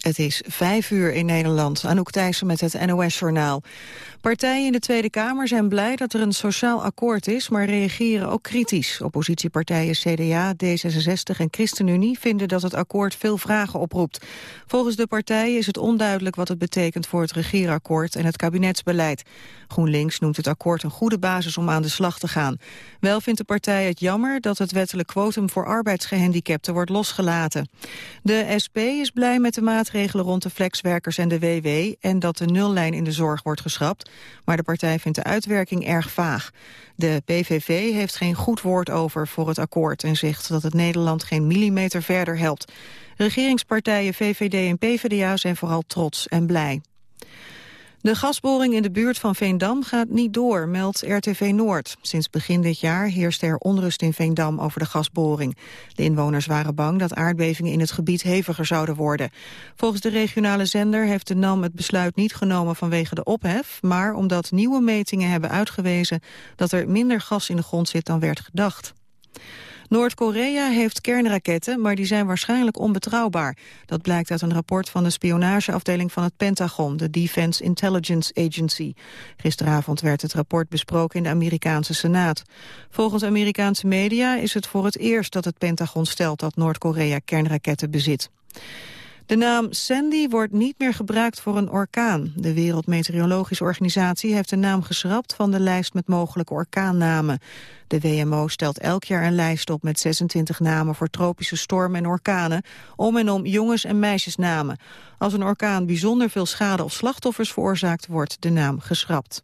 Het is vijf uur in Nederland. Anouk Thijssen met het NOS-journaal. Partijen in de Tweede Kamer zijn blij dat er een sociaal akkoord is... maar reageren ook kritisch. Oppositiepartijen CDA, D66 en ChristenUnie vinden dat het akkoord veel vragen oproept. Volgens de partijen is het onduidelijk wat het betekent voor het regeerakkoord en het kabinetsbeleid. GroenLinks noemt het akkoord een goede basis om aan de slag te gaan. Wel vindt de partij het jammer dat het wettelijk quotum voor arbeidsgehandicapten wordt losgelaten. De SP is blij met de maatregelen rond de flexwerkers en de WW en dat de nullijn in de zorg wordt geschrapt. Maar de partij vindt de uitwerking erg vaag. De PVV heeft geen goed woord over voor het akkoord en zegt dat het Nederland geen millimeter verder helpt. Regeringspartijen VVD en PvdA zijn vooral trots en blij. De gasboring in de buurt van Veendam gaat niet door, meldt RTV Noord. Sinds begin dit jaar heerst er onrust in Veendam over de gasboring. De inwoners waren bang dat aardbevingen in het gebied heviger zouden worden. Volgens de regionale zender heeft de NAM het besluit niet genomen vanwege de ophef... maar omdat nieuwe metingen hebben uitgewezen dat er minder gas in de grond zit dan werd gedacht. Noord-Korea heeft kernraketten, maar die zijn waarschijnlijk onbetrouwbaar. Dat blijkt uit een rapport van de spionageafdeling van het Pentagon, de Defense Intelligence Agency. Gisteravond werd het rapport besproken in de Amerikaanse Senaat. Volgens Amerikaanse media is het voor het eerst dat het Pentagon stelt dat Noord-Korea kernraketten bezit. De naam Sandy wordt niet meer gebruikt voor een orkaan. De Wereldmeteorologische Organisatie heeft de naam geschrapt van de lijst met mogelijke orkaannamen. De WMO stelt elk jaar een lijst op met 26 namen voor tropische stormen en orkanen, om en om jongens- en meisjesnamen. Als een orkaan bijzonder veel schade of slachtoffers veroorzaakt, wordt de naam geschrapt.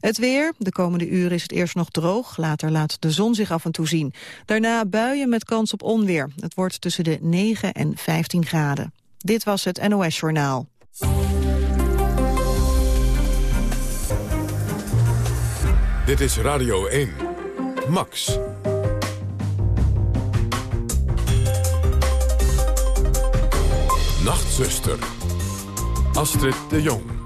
Het weer. De komende uren is het eerst nog droog. Later laat de zon zich af en toe zien. Daarna buien met kans op onweer. Het wordt tussen de 9 en 15 graden. Dit was het NOS Journaal. Dit is Radio 1. Max. Nachtzuster. Astrid de Jong.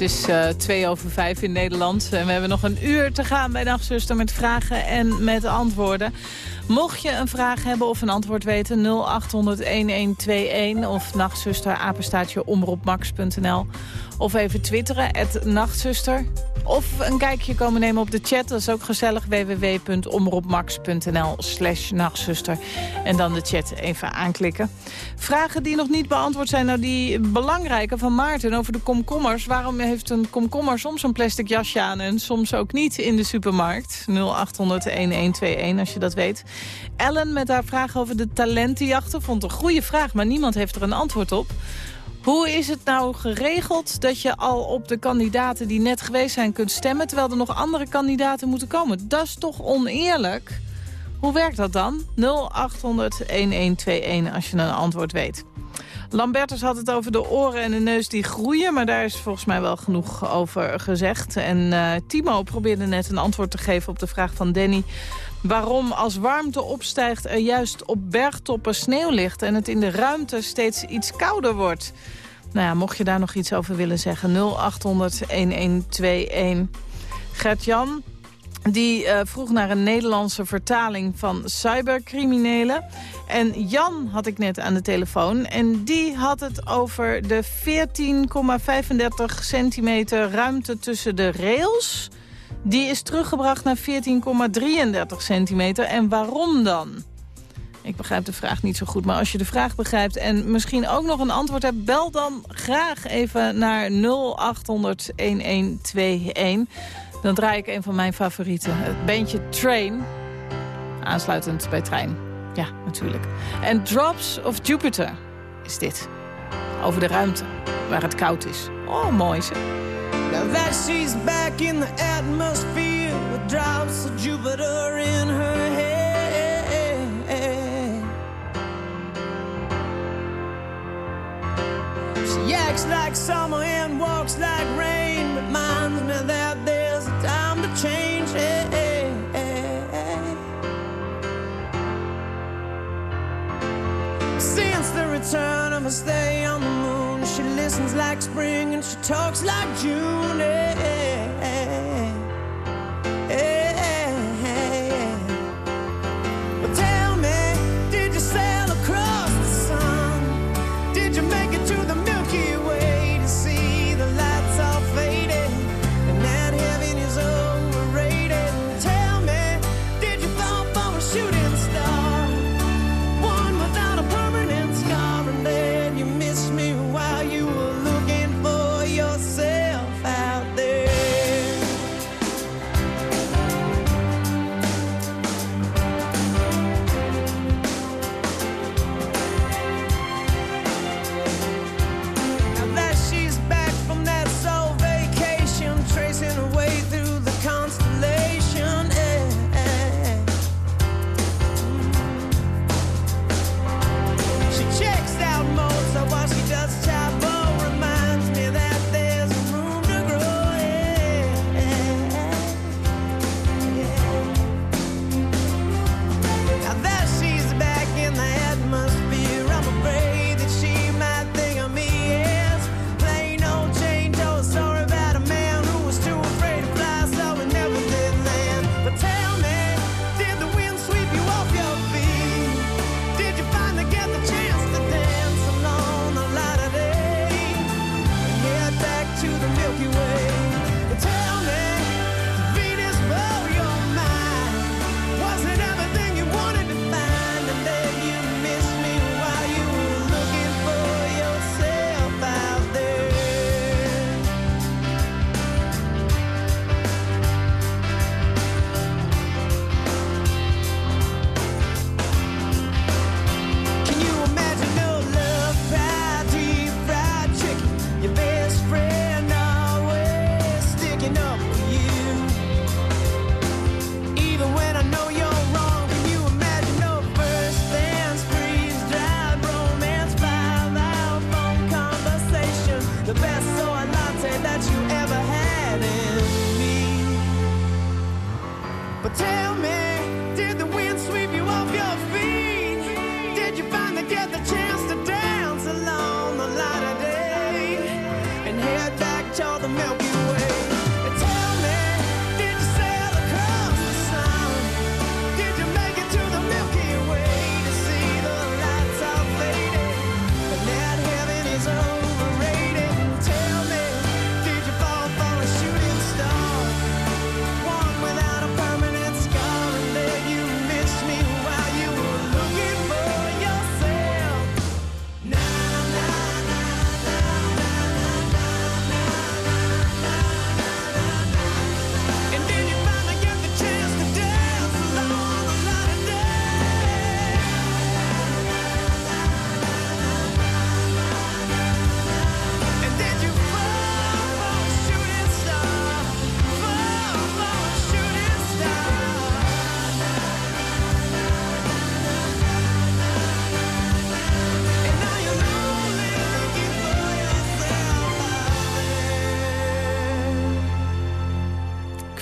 Het is uh, twee over vijf in Nederland. En we hebben nog een uur te gaan bij Nachtzuster met vragen en met antwoorden. Mocht je een vraag hebben of een antwoord weten, 0800-1121 of nachtzuster, apenstaatje, omroepmax.nl. Of even twitteren, het nachtzuster. Of een kijkje komen nemen op de chat. Dat is ook gezellig. www.omroepmax.nl slash nachtzuster. En dan de chat even aanklikken. Vragen die nog niet beantwoord zijn. Nou, die belangrijke van Maarten over de komkommers. Waarom heeft een komkommer soms een plastic jasje aan... en soms ook niet in de supermarkt? 0800-1121 als je dat weet. Ellen met haar vraag over de talentenjachten vond een goede vraag... maar niemand heeft er een antwoord op. Hoe is het nou geregeld dat je al op de kandidaten die net geweest zijn kunt stemmen... terwijl er nog andere kandidaten moeten komen? Dat is toch oneerlijk? Hoe werkt dat dan? 0800-1121 als je een antwoord weet. Lambertus had het over de oren en de neus die groeien... maar daar is volgens mij wel genoeg over gezegd. En uh, Timo probeerde net een antwoord te geven op de vraag van Danny... waarom als warmte opstijgt er juist op bergtoppen sneeuw ligt... en het in de ruimte steeds iets kouder wordt. Nou ja, mocht je daar nog iets over willen zeggen, 0800-1121. Gert-Jan, die uh, vroeg naar een Nederlandse vertaling van cybercriminelen. En Jan had ik net aan de telefoon. En die had het over de 14,35 centimeter ruimte tussen de rails. Die is teruggebracht naar 14,33 centimeter. En waarom dan? Ik begrijp de vraag niet zo goed, maar als je de vraag begrijpt... en misschien ook nog een antwoord hebt, bel dan graag even naar 0800-1121. Dan draai ik een van mijn favorieten, het bandje Train. Aansluitend bij Trein. Ja, natuurlijk. En Drops of Jupiter is dit. Over de ruimte, waar het koud is. Oh, mooi zeg. Now that she's back in the atmosphere With drops of Jupiter in her head. She acts like summer and walks like rain Reminds me that there's a time to change. Since the return of her stay on the moon She listens like spring and she talks like June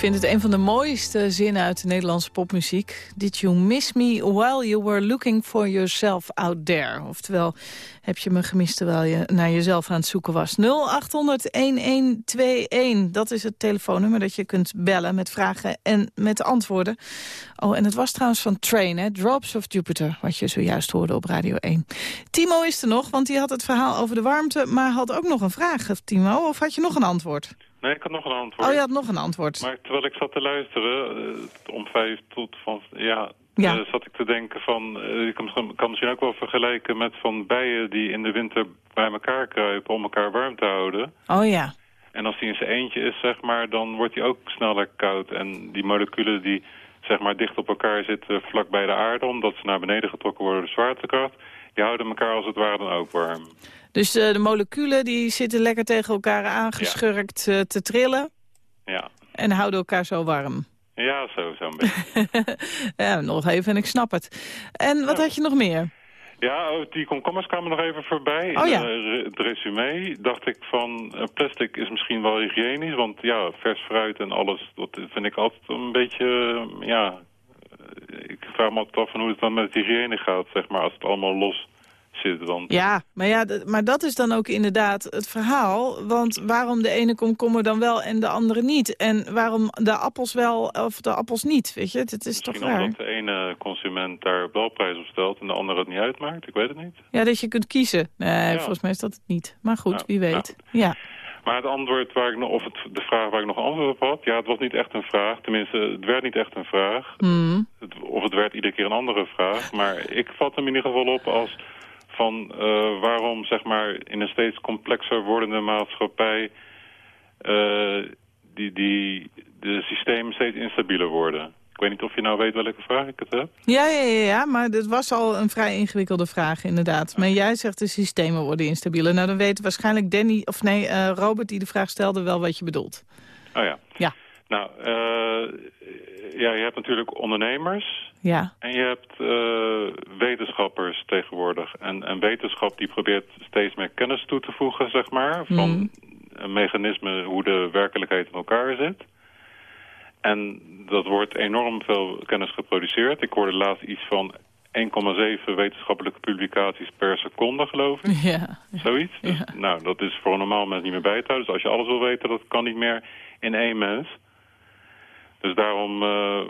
vind het een van de mooiste zinnen uit de Nederlandse popmuziek. Did you miss me while you were looking for yourself out there? Oftewel, heb je me gemist terwijl je naar jezelf aan het zoeken was? 0800-1121, dat is het telefoonnummer dat je kunt bellen met vragen en met antwoorden. Oh, en het was trouwens van Train, hè? Drops of Jupiter, wat je zojuist hoorde op Radio 1. Timo is er nog, want die had het verhaal over de warmte, maar had ook nog een vraag, Timo. Of had je nog een antwoord? Nee, ik had nog een antwoord. Oh, je had nog een antwoord. Maar terwijl ik zat te luisteren, eh, om vijf tot van, ja, Ja. eh, zat ik te denken van, eh, ik kan, kan misschien ook wel vergelijken met van bijen die in de winter bij elkaar kruipen om elkaar warm te houden. Oh ja. En als die in zijn eentje is, zeg maar, dan wordt hij ook sneller koud. En die moleculen die, zeg maar, dicht op elkaar zitten vlak bij de aarde, omdat ze naar beneden getrokken worden door de zwaartekracht, die houden elkaar als het ware dan ook warm. Dus eh, de moleculen die zitten lekker tegen elkaar aangeschurkt eh, te trillen Ja, en houden elkaar zo warm. ja zo, zo'n beetje. ja, nog even en ik snap het. En wat Ja. had je nog meer? Ja, oh, die komkommers kwamen nog even voorbij. Oh ja. Re- het resume dacht ik van, eh, plastic is misschien wel hygiënisch, want ja, vers fruit en alles, dat vind ik altijd een beetje, eh, ja, eh, ik vraag me altijd af van hoe het dan met hygiëne gaat, zeg maar, als het allemaal los zit. Want Ja, maar, ja, maar dat is dan ook inderdaad het verhaal. Want waarom de ene komkommer dan wel en de andere niet? En waarom de appels wel of de appels niet? Weet je, het is toch misschien raar. omdat de ene consument daar wel prijs op stelt en de andere het niet uitmaakt, ik weet het niet. Ja, dat je kunt kiezen. Nee, Ja. volgens mij is dat het niet. Maar goed, Nou, wie nou weet. Ja. Maar het antwoord waar ik nog, of het, de vraag waar ik nog antwoord op had, ja, het was niet echt een vraag. Tenminste, het werd niet echt een vraag. Hmm. Het- of het werd iedere keer een andere vraag. Maar ik vat hem in ieder geval op als van eh, waarom zeg maar in een steeds complexer wordende maatschappij eh, die, die, de systemen steeds instabieler worden. Ik weet niet of je nou weet welke vraag ik het heb. Ja, ja, ja, ja, maar dit was al een vrij ingewikkelde vraag inderdaad. Maar jij zegt de systemen worden instabieler. Nou, dan weet waarschijnlijk Danny, of nee, eh, Robert die de vraag stelde wel wat je bedoelt. Oh ja. Ja. Nou, eh, ja, je hebt natuurlijk ondernemers Ja, En je hebt eh, wetenschappers tegenwoordig. En, en wetenschap die probeert steeds meer kennis toe te voegen, zeg maar. Van Mhm. een mechanisme hoe de werkelijkheid in elkaar zit. En dat wordt enorm veel kennis geproduceerd. Ik hoorde laatst iets van 1,7 wetenschappelijke publicaties per seconde, geloof ik. ja, Zoiets. Dus, Ja. Nou, dat is voor een normaal mens niet meer bij te houden. Dus als je alles wil weten, dat kan niet meer in één mens. Dus daarom eh,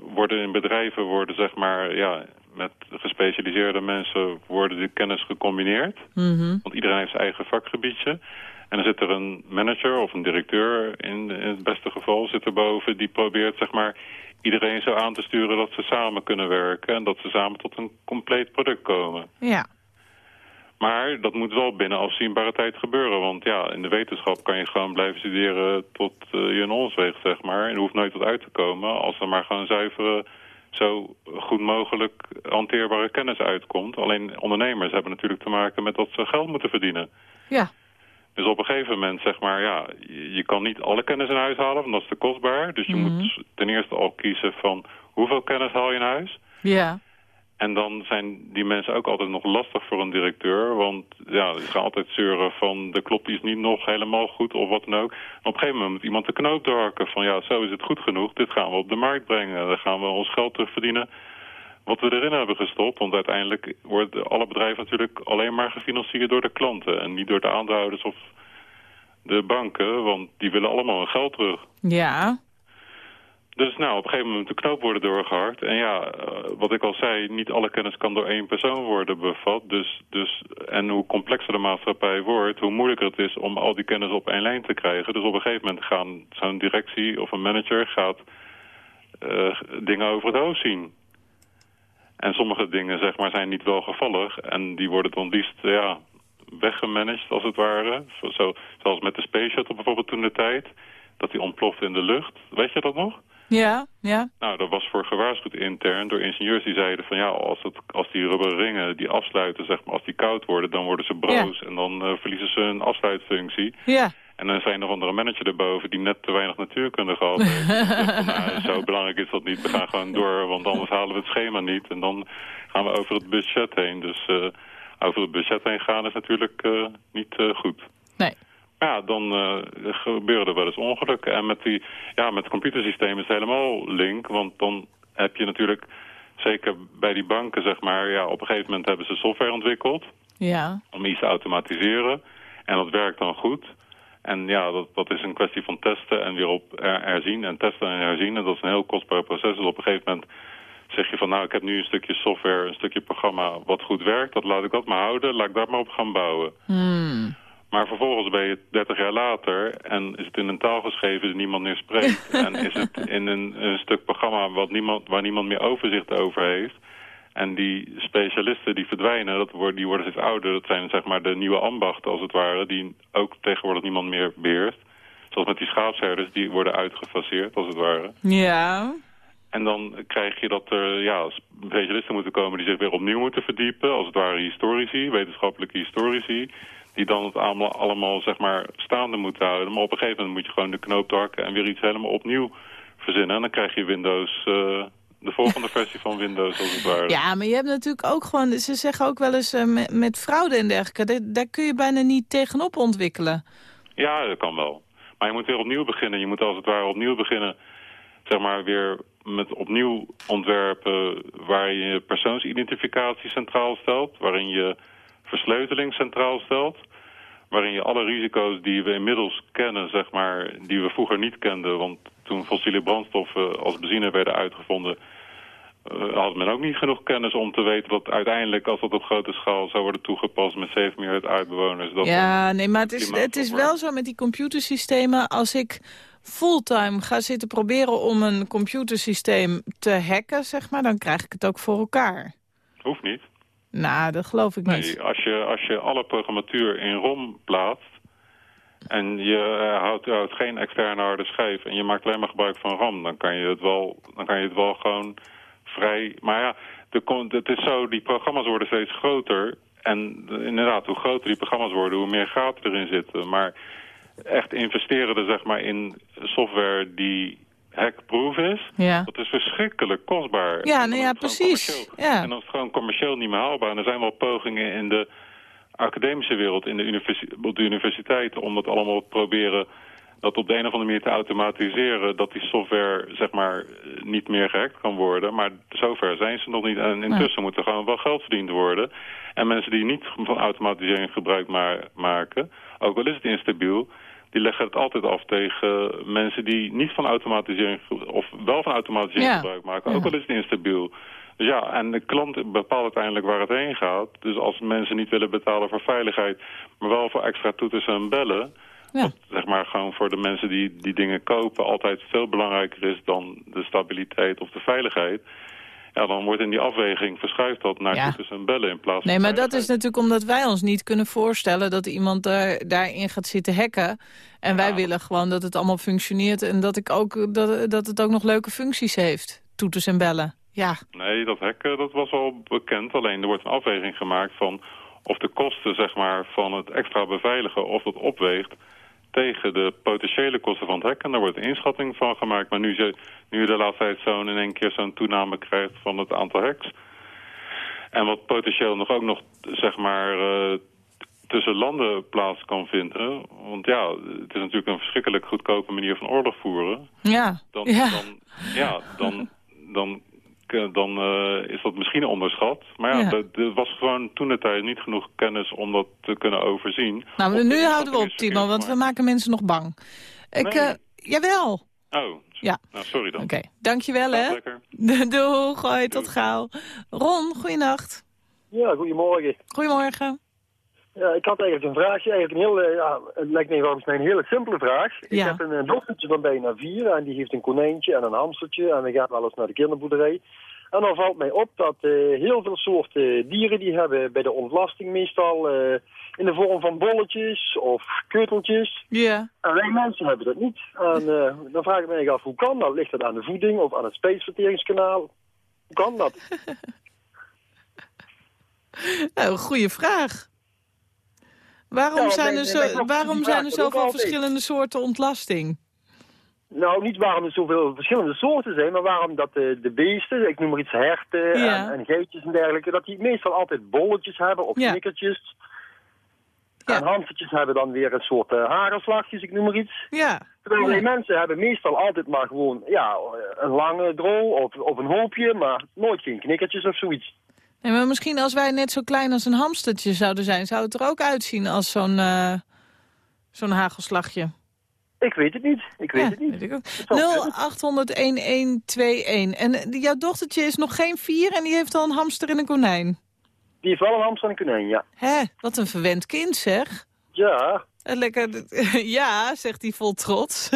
worden in bedrijven worden zeg maar ja met gespecialiseerde mensen worden de kennis gecombineerd. Mhm. Want iedereen heeft zijn eigen vakgebiedje. En dan zit er een manager of een directeur in, in het beste geval zit er boven die probeert zeg maar iedereen zo aan te sturen dat ze samen kunnen werken en dat ze samen tot een compleet product komen. ja. Maar dat moet wel binnen afzienbare tijd gebeuren. Want ja, in de wetenschap kan je gewoon blijven studeren tot eh, je een ons weegt, zeg maar. En er hoeft nooit wat uit te komen als er maar gewoon zuivere, zo goed mogelijk hanteerbare kennis uitkomt. Alleen ondernemers hebben natuurlijk te maken met dat ze geld moeten verdienen. Ja, Dus op een gegeven moment, zeg maar, ja, je, je kan niet alle kennis in huis halen, want dat is te kostbaar. Dus je Mhm. moet ten eerste al kiezen van hoeveel kennis haal je in huis. ja. En dan zijn die mensen ook altijd nog lastig voor een directeur. Want ja, ze gaan altijd zeuren van de klop is niet nog helemaal goed of wat dan ook. En op een gegeven moment moet iemand de knoop doorhakken van ja, zo is het goed genoeg. Dit gaan we op de markt brengen. Dan gaan we ons geld terugverdienen wat we erin hebben gestopt. Want uiteindelijk worden alle bedrijven natuurlijk alleen maar gefinancierd door de klanten. En niet door de aandeelhouders of de banken. Want die willen allemaal hun geld terug. Ja. Dus nou, op een gegeven moment de knoop worden doorgehakt. En ja, eh, wat ik al zei, niet alle kennis kan door één persoon worden bevat. Dus, dus, en hoe complexer de maatschappij wordt, hoe moeilijker het is om al die kennis op één lijn te krijgen. Dus op een gegeven moment gaan zo'n directie of een manager gaat uh, dingen over het hoofd zien. En sommige dingen zeg maar, zijn niet welgevallig. En die worden dan liefst ja, weggemanaged als het ware. Zo, zoals met de Space Shuttle bijvoorbeeld toen de tijd. Dat die ontplofte in de lucht. Weet je dat nog? Ja, ja. Nou, dat was voor gewaarschuwd intern door ingenieurs die zeiden van ja, als, het, als die rubberen ringen die afsluiten, zeg maar, als die koud worden, dan worden ze broos en dan uh, verliezen ze hun afsluitfunctie. Ja. En dan zijn er andere manager erboven die net te weinig natuurkunde gehad heeft. nou, zo belangrijk is dat niet. We gaan gewoon door, want anders halen we het schema niet. En dan gaan we over het budget heen. Dus uh, over het budget heen gaan is natuurlijk uh, niet goed. Nee. Ja, dan gebeuren er wel eens ongelukken. En met, die, ja, met computersystemen is het helemaal link. Want dan heb je natuurlijk, zeker bij die banken zeg maar... Ja, op een gegeven moment hebben ze software ontwikkeld. Ja. Om iets te automatiseren. En dat werkt dan goed. En ja, dat, dat is een kwestie van testen en weer op herzien en testen en herzien. En dat is een heel kostbaar proces. Dus op een gegeven moment zeg je van nou, ik heb nu een stukje software, een stukje programma wat goed werkt. Dat laat ik dat maar houden, laat ik daar maar op gaan bouwen. Hmm. Maar vervolgens ben je 30 jaar later en is het in een taal geschreven die niemand meer spreekt. en is het in een, een stuk programma wat niemand, waar niemand meer overzicht over heeft. En die specialisten die verdwijnen, dat worden, die worden steeds ouder. Dat zijn zeg maar de nieuwe ambachten als het ware, die ook tegenwoordig niemand meer beheerst. Zoals met die schaapsherders, die worden uitgefaseerd als het ware. Ja. En dan krijg je dat er ja, specialisten moeten komen die zich weer opnieuw moeten verdiepen. Als het ware historici, wetenschappelijke historici. Die dan het allemaal, allemaal zeg maar staande moeten houden. Maar op een gegeven moment moet je gewoon de knoop hakken en weer iets helemaal opnieuw verzinnen. En dan krijg je Windows... Uh, de volgende versie van Windows, als het ware. Ja, maar je hebt natuurlijk ook gewoon... Ze zeggen ook wel eens uh, met, met, fraude en dergelijke... Daar, daar, kun je bijna niet tegenop ontwikkelen. Ja, dat kan wel. Maar je moet weer opnieuw beginnen. Je moet als het ware opnieuw beginnen... zeg maar weer met opnieuw ontwerpen... waar je persoonsidentificatie centraal stelt... waarin je versleuteling centraal stelt... waarin je alle risico's die we inmiddels kennen... zeg maar, die we vroeger niet kenden... want toen fossiele brandstoffen als benzine werden uitgevonden... Uh, had men ook niet genoeg kennis om te weten dat uiteindelijk, als dat op grote schaal zou worden toegepast met 7 miljard aardbewoners... Dat ja, nee, maar het is, het is wel zo met die computersystemen. Als ik fulltime ga zitten proberen om een computersysteem te hacken, zeg maar, dan krijg ik het ook voor elkaar. Hoeft niet. Nou, dat geloof ik niet. Nee, als je, als je alle programmatuur in ROM plaatst, en je uh, houdt, houdt, geen externe harde schijf en je maakt alleen maar gebruik van RAM, dan kan je het wel, dan kan je het wel gewoon vrij... Maar ja, het is zo, die programma's worden steeds groter. En inderdaad, hoe groter die programma's worden, hoe meer gaten erin zitten. Maar echt investeren er zeg maar in software die hackproof is, ja. dat is verschrikkelijk kostbaar. Ja, nou ja, precies. Ja. En dan is het gewoon commercieel niet meer haalbaar. En er zijn wel pogingen in de academische wereld, in de, universi op de universiteiten, om dat allemaal te proberen dat op de een of andere manier te automatiseren, dat die software zeg maar niet meer gehackt kan worden. Maar zover zijn ze nog niet. En intussen moet er gewoon wel geld verdiend worden. En mensen die niet van automatisering gebruik ma maken, ook al is het instabiel, die leggen het altijd af tegen mensen die niet van automatisering, of wel van automatisering Ja. gebruik maken, ook al is het instabiel. Dus ja, en de klant bepaalt uiteindelijk waar het heen gaat. Dus als mensen niet willen betalen voor veiligheid, maar wel voor extra toeters en bellen... Ja. Wat zeg maar gewoon voor de mensen die die dingen kopen altijd veel belangrijker is dan de stabiliteit of de veiligheid. Ja, dan wordt in die afweging verschuift dat naar Ja. toeters en bellen in plaats Nee, van maar dat is natuurlijk omdat wij ons niet kunnen voorstellen... dat iemand daar, daarin gaat zitten hacken. En wij willen gewoon dat het allemaal functioneert... en dat, ik ook, dat, dat het ook nog leuke functies heeft. Toeters en bellen. Ja, Nee, dat hacken dat was al bekend. Alleen er wordt een afweging gemaakt van of de kosten zeg maar, van het extra beveiligen... of dat opweegt tegen de potentiële kosten van het hacken. Daar wordt een inschatting van gemaakt. Maar nu, ze, nu de laatste tijd zo'n in één keer zo'n toename krijgt van het aantal hacks... En wat potentieel nog ook nog, zeg maar, eh, tussen landen plaats kan vinden. Want ja, het is natuurlijk een verschrikkelijk goedkope manier van oorlog voeren. Ja. Dan, ja. dan, ja, dan, dan, dan eh, is dat misschien onderschat. Maar ja, Ja. er- was gewoon toen de tijd niet genoeg kennis om dat te kunnen overzien. Nou, nu houden we op, Timo, want we maken mensen nog bang. Ik, Nee. eh, jawel. Oh, Ja. nou sorry dan. Oké, dankjewel hè. Lekker. Doeg, hoi, tot gauw. Ron, goeienacht. Ja, goedemorgen. Goedemorgen. Ja, ik had eigenlijk een vraagje. Eigenlijk een heel, eh, ja, het lijkt me volgens mij een hele simpele vraag. Ik heb een, eh, dochtertje van bijna vier en die heeft een konijntje en een hamstertje en we gaan wel eens naar de kinderboerderij. En dan valt mij op dat eh, heel veel soorten dieren die hebben bij de ontlasting meestal in de vorm van bolletjes of keuteltjes. Ja. En wij mensen hebben dat niet. En dan vraag ik me eigenlijk af, hoe kan dat? Ligt dat aan de voeding of aan het spijsverteringskanaal? Hoe kan dat? Nou, goede vraag. Waarom Ja, zijn er, zo, waarom zijn er zoveel verschillende soorten ontlasting? Nou, niet waarom er zoveel verschillende soorten zijn, maar waarom dat de, de beesten, ik noem maar iets herten Ja. en, en geitjes en dergelijke, dat die meestal altijd bolletjes hebben of Ja. knikkertjes. Ja. En hamstertjes hebben dan weer een soort uh, hagelslagjes, ik noem maar iets. Ja. Terwijl die mensen hebben meestal altijd maar gewoon ja, een lange drol of, of een hoopje, maar nooit geen knikkertjes of zoiets. Nee, maar misschien als wij net zo klein als een hamstertje zouden zijn... zou het er ook uitzien als zo'n eh, zo'n hagelslagje. Ik weet het niet, ik weet ja, het niet. weet ik ook. zou kunnen. 0800-1121. En eh, jouw dochtertje is nog geen vier en die heeft al een hamster en een konijn. Die heeft wel een hamster en een konijn, ja. Hè, wat een verwend kind zeg. Ja, Eh, Lekker, ja, zegt hij vol trots.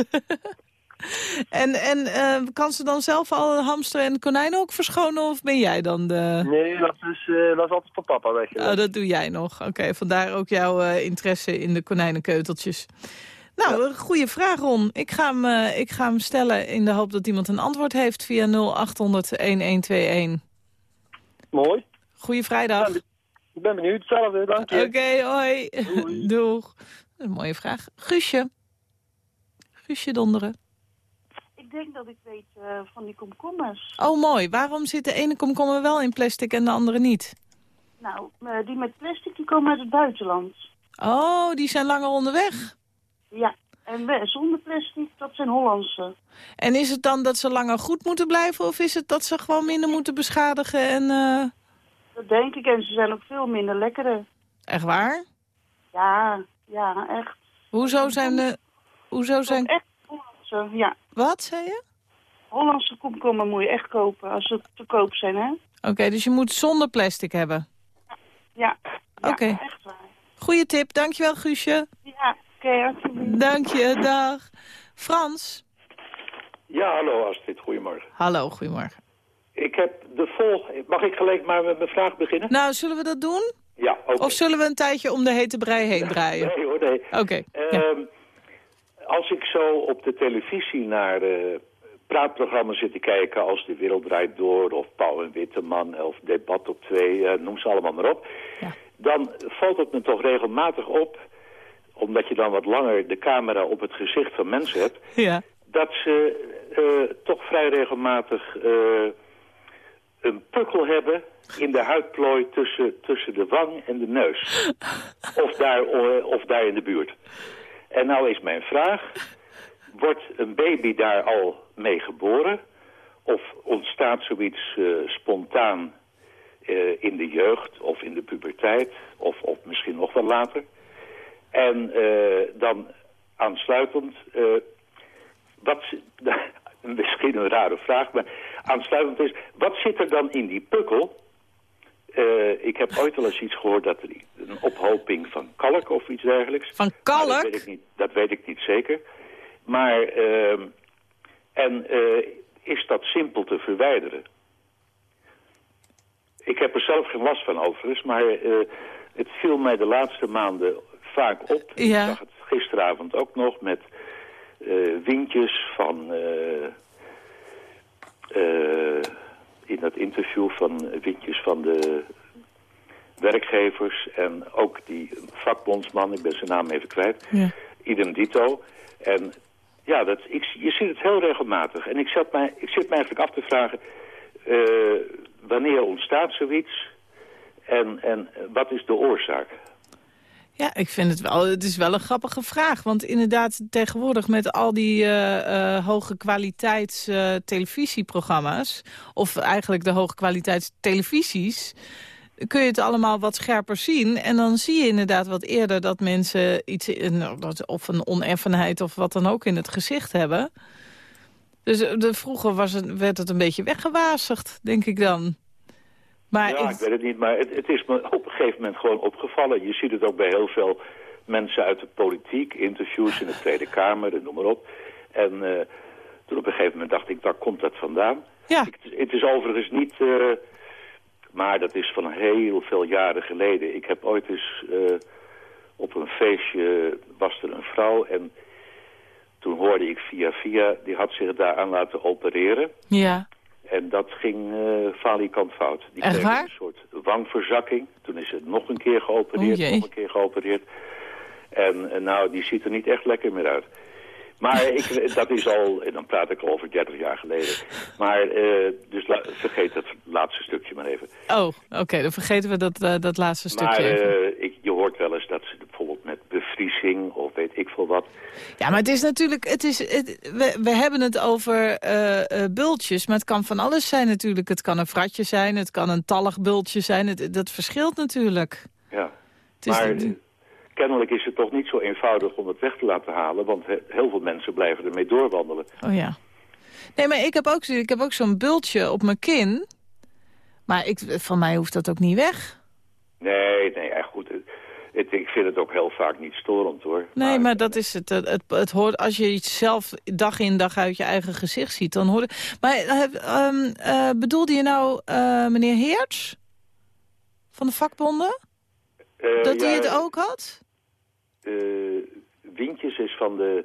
en en eh, kan ze dan zelf al hamster en konijn ook verschonen of ben jij dan de... nee, dat is, eh, dat is altijd van papa weg. Oh, dat doe jij nog. Oké, vandaar ook jouw eh, interesse in de konijnenkeuteltjes. Nou, een goede vraag, Ron. Ik ga, hem, ik ga hem stellen in de hoop dat iemand een antwoord heeft via 0800-1121. Mooi. Goeie vrijdag. Ik ben benieuwd, hetzelfde, dank je. Oké, hoi. Doeg. Een mooie vraag. Guusje. Guusje Donderen. Ik denk dat ik weet eh, van die komkommers. Oh, mooi. Waarom zit de ene komkommer wel in plastic en de andere niet? Nou, eh, die met plastic die komen uit het buitenland. Oh, die zijn langer onderweg. Ja, en we- zonder plastic, dat zijn Hollandse. En is het dan dat ze langer goed moeten blijven... of is het dat ze gewoon minder moeten beschadigen en... eh, Dat denk ik. En ze zijn ook veel minder lekkere. Echt waar? Ja, ja, echt. Hoezo zijn de... Hoezo zijn... Echt Hollandse, ja. Wat, zei je? Hollandse komkommer moet je echt kopen als ze te koop zijn, hè? Oké, dus je moet zonder plastic hebben. Ja. ja Oké. echt waar. Goeie tip. Dankjewel, Guusje. Ja, oké, alsjeblieft. Dank je. Dag. Frans. Ja, hallo Astrid, goedemorgen. Hallo, goedemorgen. Ik heb de volg... Mag ik gelijk maar met mijn vraag beginnen? Nou, zullen we dat doen? Ja, oké. Of zullen we een tijdje om de hete brei heen draaien? Nee hoor, nee. Oké. ja. Als ik zo op de televisie naar eh, praatprogramma's zit te kijken... als De Wereld Draait Door of Pauw en Witteman of Debat op 2, eh, noem ze allemaal maar op... Ja. dan valt het me toch regelmatig op... omdat je dan wat langer de camera op het gezicht van mensen hebt... Ja. dat ze eh, toch vrij regelmatig een pukkel hebben in de huidplooi tussen, tussen de wang en de neus. Of daar, of daar in de buurt. En nou is mijn vraag, wordt een baby daar al mee geboren? Of ontstaat zoiets eh, spontaan eh, in de jeugd of in de puberteit of, of misschien nog wel later? En eh, dan aansluitend, wat, misschien een rare vraag, maar aansluitend is, wat zit er dan in die pukkel? Eh, ik heb ooit al eens iets gehoord dat er een ophoping van kalk of iets dergelijks. Van kalk? dat, weet ik niet, dat weet ik niet zeker. Maar, ehm, en eh, is dat simpel te verwijderen? Ik heb er zelf geen last van overigens, maar eh, het viel mij de laatste maanden vaak op. Ja. Ik zag het gisteravond ook nog met windjes van... in dat interview van windjes van de werkgevers en ook die vakbondsman, ik ben zijn naam even kwijt, Ja. idem dito. En ja, dat, ik, je ziet het heel regelmatig. En ik, zat mij, ik zit me eigenlijk af te vragen, eh, wanneer ontstaat zoiets? En, en wat is de oorzaak? Ja, ik vind het wel, het is wel een grappige vraag. Want inderdaad, tegenwoordig met al die eh, eh, hoge kwaliteits eh, televisieprogramma's... of eigenlijk de hoge kwaliteits televisies... kun je het allemaal wat scherper zien. En dan zie je inderdaad wat eerder dat mensen iets... dat- of een oneffenheid of wat dan ook in het gezicht hebben. Dus de, vroeger was het, werd het een beetje weggewazigd, denk ik dan. Maar ja, ik weet het niet, maar het, het is me op een gegeven moment gewoon opgevallen. Je ziet het ook bij heel veel mensen uit de politiek, interviews in de Tweede Kamer, en noem maar op. En eh, toen op een gegeven moment dacht ik, waar komt dat vandaan? ja, Ik, het is overigens niet, eh, maar dat is van heel veel jaren geleden. Ik heb ooit eens eh, op een feestje, was er een vrouw en toen hoorde ik via via, die had zich daaraan laten opereren. ja. En dat ging eh falikant fout. Die Echt kreeg waar? een soort wangverzakking. Toen is het nog een keer geopereerd, O nog een keer geopereerd. En eh, nou, die ziet er niet echt lekker meer uit. Maar ik, dat is al, en dan praat ik al over 30 jaar geleden. Maar, eh, dus la- vergeet dat laatste stukje maar even. Oh, oké, dan vergeten we dat, eh, dat laatste Maar stukje even. eh, ik, je hoort wel eens dat ze bevriezing of weet ik veel wat. Ja, maar het is natuurlijk, het is, het- we, we hebben het over eh, eh, bultjes, maar het kan van alles zijn natuurlijk. Het kan een fratje zijn, het kan een tallig bultje zijn, het, dat verschilt natuurlijk. Ja. Het is maar kennelijk is het toch niet zo eenvoudig om het weg te laten halen. Want he- heel veel mensen blijven ermee doorwandelen. Oh ja. Nee, maar ik heb ook, ik heb ook zo'n bultje op mijn kin. Maar ik, van mij hoeft dat ook niet weg. Nee, nee. Het, ik vind het ook heel vaak niet storend hoor. Nee, maar dat is het. Het, het, het hoort, als je iets zelf dag in dag uit je eigen gezicht ziet, dan hoort het... Maar eh, bedoelde je nou eh, meneer Heerts? Van de vakbonden? Dat hij ja, het ook had? Wientjes is van de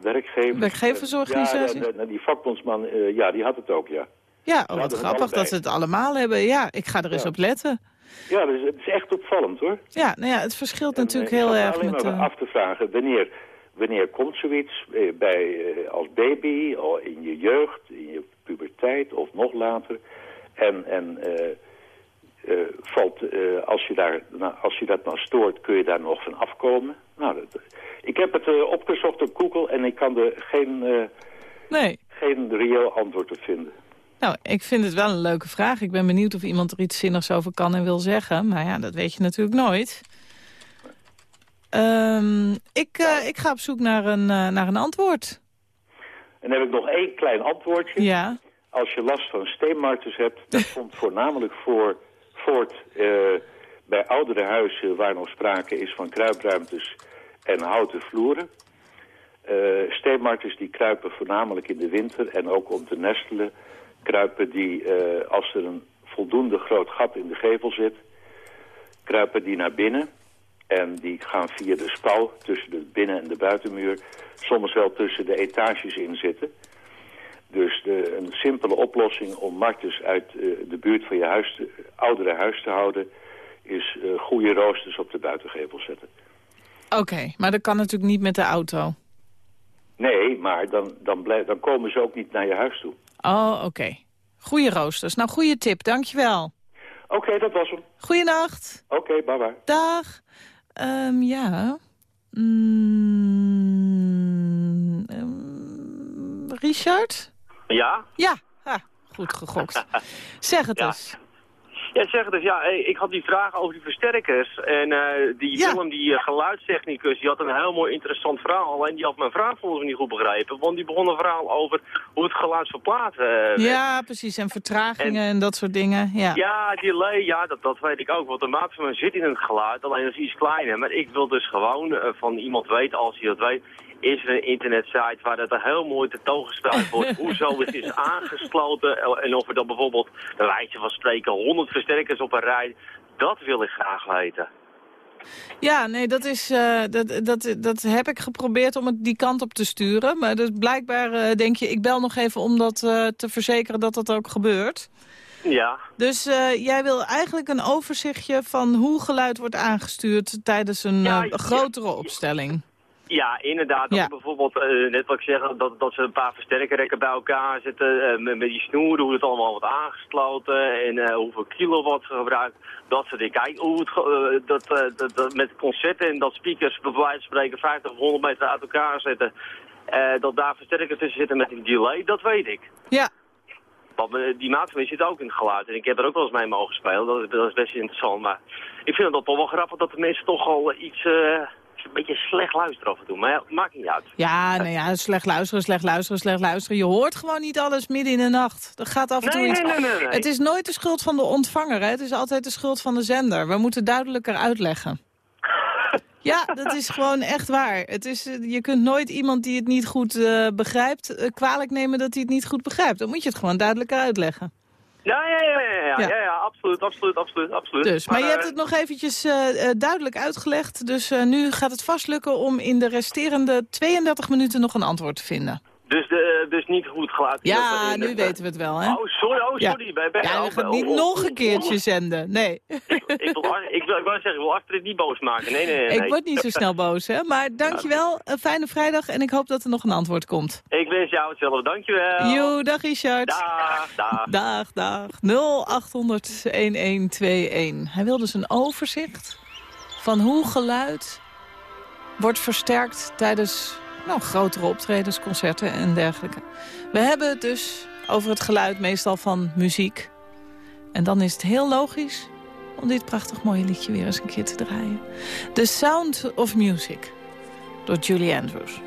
werkgever. Werkgeversorganisatie? Ja, de- de- die vakbondsman, ja, die had het ook, ja. Ja, oh, wat grappig dat ze het allemaal hebben. Ja, ik ga er eens op letten. Ja, dus het is echt opvallend hoor. Ja, nou ja, het verschilt En, natuurlijk eh, ik heel erg alleen met... maar af te vragen, wanneer, wanneer komt zoiets eh, bij, eh, als baby, of in je jeugd, in je puberteit of nog later? En, en valt, als, je daar, nou, als je dat nou stoort, kun je daar nog van afkomen? Nou, dat, ik heb het opgezocht op Google en ik kan er geen, Nee, geen reëel antwoord op vinden. Nou, ik vind het wel een leuke vraag. Ik ben benieuwd of iemand er iets zinnigs over kan en wil zeggen. Maar ja, dat weet je natuurlijk nooit. Ehm, ik, eh, ik ga op zoek naar een, eh, naar een antwoord. En dan heb ik nog één klein antwoordje. Ja, Als je last van steenmarters hebt, dat komt voornamelijk voor, voort eh, bij oudere huizen waar nog sprake is van kruipruimtes en houten vloeren. Eh steenmarters die kruipen voornamelijk in de winter en ook om te nestelen kruipen die, eh, als er een voldoende groot gat in de gevel zit, kruipen die naar binnen. En die gaan via de spouw tussen de binnen- en de buitenmuur soms wel tussen de etages in zitten. Dus de, een simpele oplossing om martens uit eh, de buurt van je huis te, oudere huis te houden... is eh, goede roosters op de buitengevel zetten. oké. Maar dat kan natuurlijk niet met de auto. Nee, maar dan, dan, blijf, dan komen ze ook niet naar je huis toe. Oh, oké. Goeie roosters. Nou, goede tip. Dankjewel. Oké, dat was hem. Goeienacht. Oké, bye bye. Dag. Ehm, ja. Mm, ehm, Richard? Ja? Ja. Goed gegokt. zeg het Ja. eens. Ja, zeg eens. Ja, hey, ik had die vraag over die versterkers. En eh, die Ja. Willem, die eh, geluidstechnicus, die had een heel mooi interessant verhaal. Alleen die had mijn vraag volgens mij niet goed begrepen. Want die begon een verhaal over hoe het geluid verplaatst eh. Ja, precies. En vertragingen en, dat soort dingen. Ja. Ja, delay, ja, dat, dat weet ik ook. Want de maat van mij zit in het geluid, alleen dat is iets kleiner. Maar ik wil dus gewoon eh, van iemand weten, als hij dat weet... is er een internetsite waar dat er heel mooi tentoongespreid wordt... hoe zoiets is aangesloten en of er dan bijvoorbeeld... een wijze van spreken 100 versterkers op een rij... dat wil ik graag weten. Ja, nee, dat, is, eh, dat, dat, dat heb ik geprobeerd om het die kant op te sturen. Maar dus blijkbaar eh, denk je, ik bel nog even om dat eh, te verzekeren dat dat ook gebeurt. Ja, Dus eh, jij wil eigenlijk een overzichtje van hoe geluid wordt aangestuurd tijdens een eh, ja, grotere ja. opstelling. Ja, inderdaad. Ja. Bijvoorbeeld, eh, net wat ik zeg, dat, dat ze een paar versterkerrekken bij elkaar zetten. eh, met, met die snoeren, hoe het allemaal wordt aangesloten. En eh, hoeveel kilowatt ze gebruikt. Dat soort dingen. Kijk, hoe het, dat, dat, dat met concerten en dat speakers bij wijze van spreken 50 of 100 meter uit elkaar zetten. dat daar versterkers tussen zitten met een delay, dat weet ik. Ja, Want die maat van mij zit ook in het geluid. En ik heb er ook wel eens mee mogen spelen. Dat is, dat is best interessant. Maar ik vind het toch wel grappig dat de mensen toch al iets... een beetje slecht luisteren af en toe. Maar ja, maakt niet uit. ja, nou ja, slecht luisteren, slecht luisteren, slecht luisteren. Je hoort gewoon niet alles midden in de nacht. Dat gaat af en toe Nee, iets... nee, nee, nee, nee. Het is nooit de schuld van de ontvanger, hè? het is altijd de schuld van de zender. We moeten duidelijker uitleggen. Ja, dat is gewoon echt waar. Het is, eh, je kunt nooit iemand die het niet goed eh, begrijpt... eh, kwalijk nemen dat hij het niet goed begrijpt. Dan moet je het gewoon duidelijker uitleggen. Ja, ja, ja, ja, ja, Ja. absoluut, absoluut, absoluut, absoluut. Dus, maar je eh, hebt het nog eventjes eh, eh, duidelijk uitgelegd. Dus eh, nu gaat het vast lukken om in de resterende 32 minuten nog een antwoord te vinden. Dus, de, dus niet goed geluid. Ja, nu weten we het wel, hè? Oh, sorry, oh, Ja. sorry. Bij, bij, Ja, we gaan niet nog een keertje zenden. Nee, Ik, ik, wil, ik, wil, zeggen, ik wil Astrid niet boos maken. Nee, nee, nee. ik word niet zo snel boos, hè? Maar dankjewel, een fijne vrijdag en ik hoop dat er nog een antwoord komt. Ik wens jou hetzelfde. Dankjewel. Jo, dag Richard. Dag, dag. Dag, dag. 0800 1121. Hij wil dus een overzicht van hoe geluid wordt versterkt tijdens nou, grotere optredens, concerten en dergelijke. We hebben het dus over het geluid meestal van muziek. En dan is het heel logisch om dit prachtig mooie liedje weer eens een keer te draaien. The Sound of Music door Julie Andrews.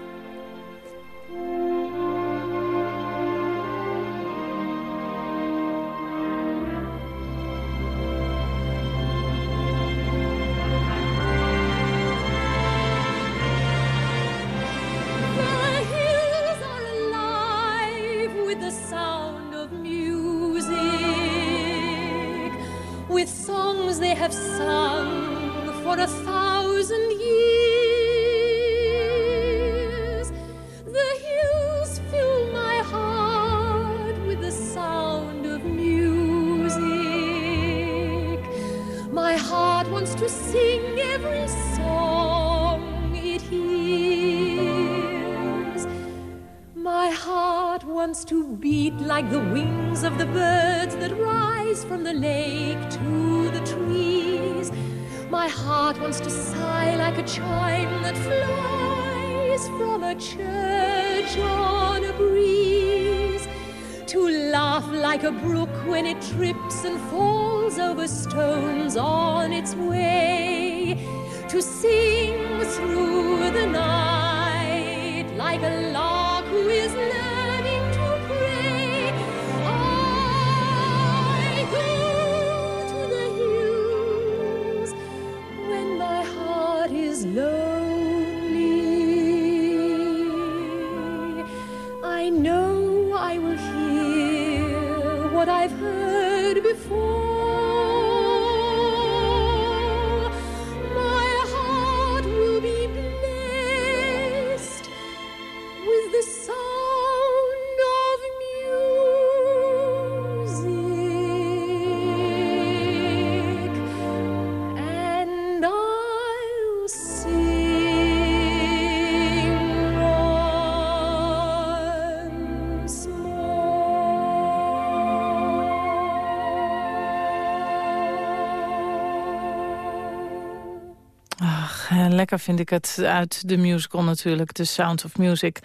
Lekker vind ik het uit de musical natuurlijk, The Sound of Music.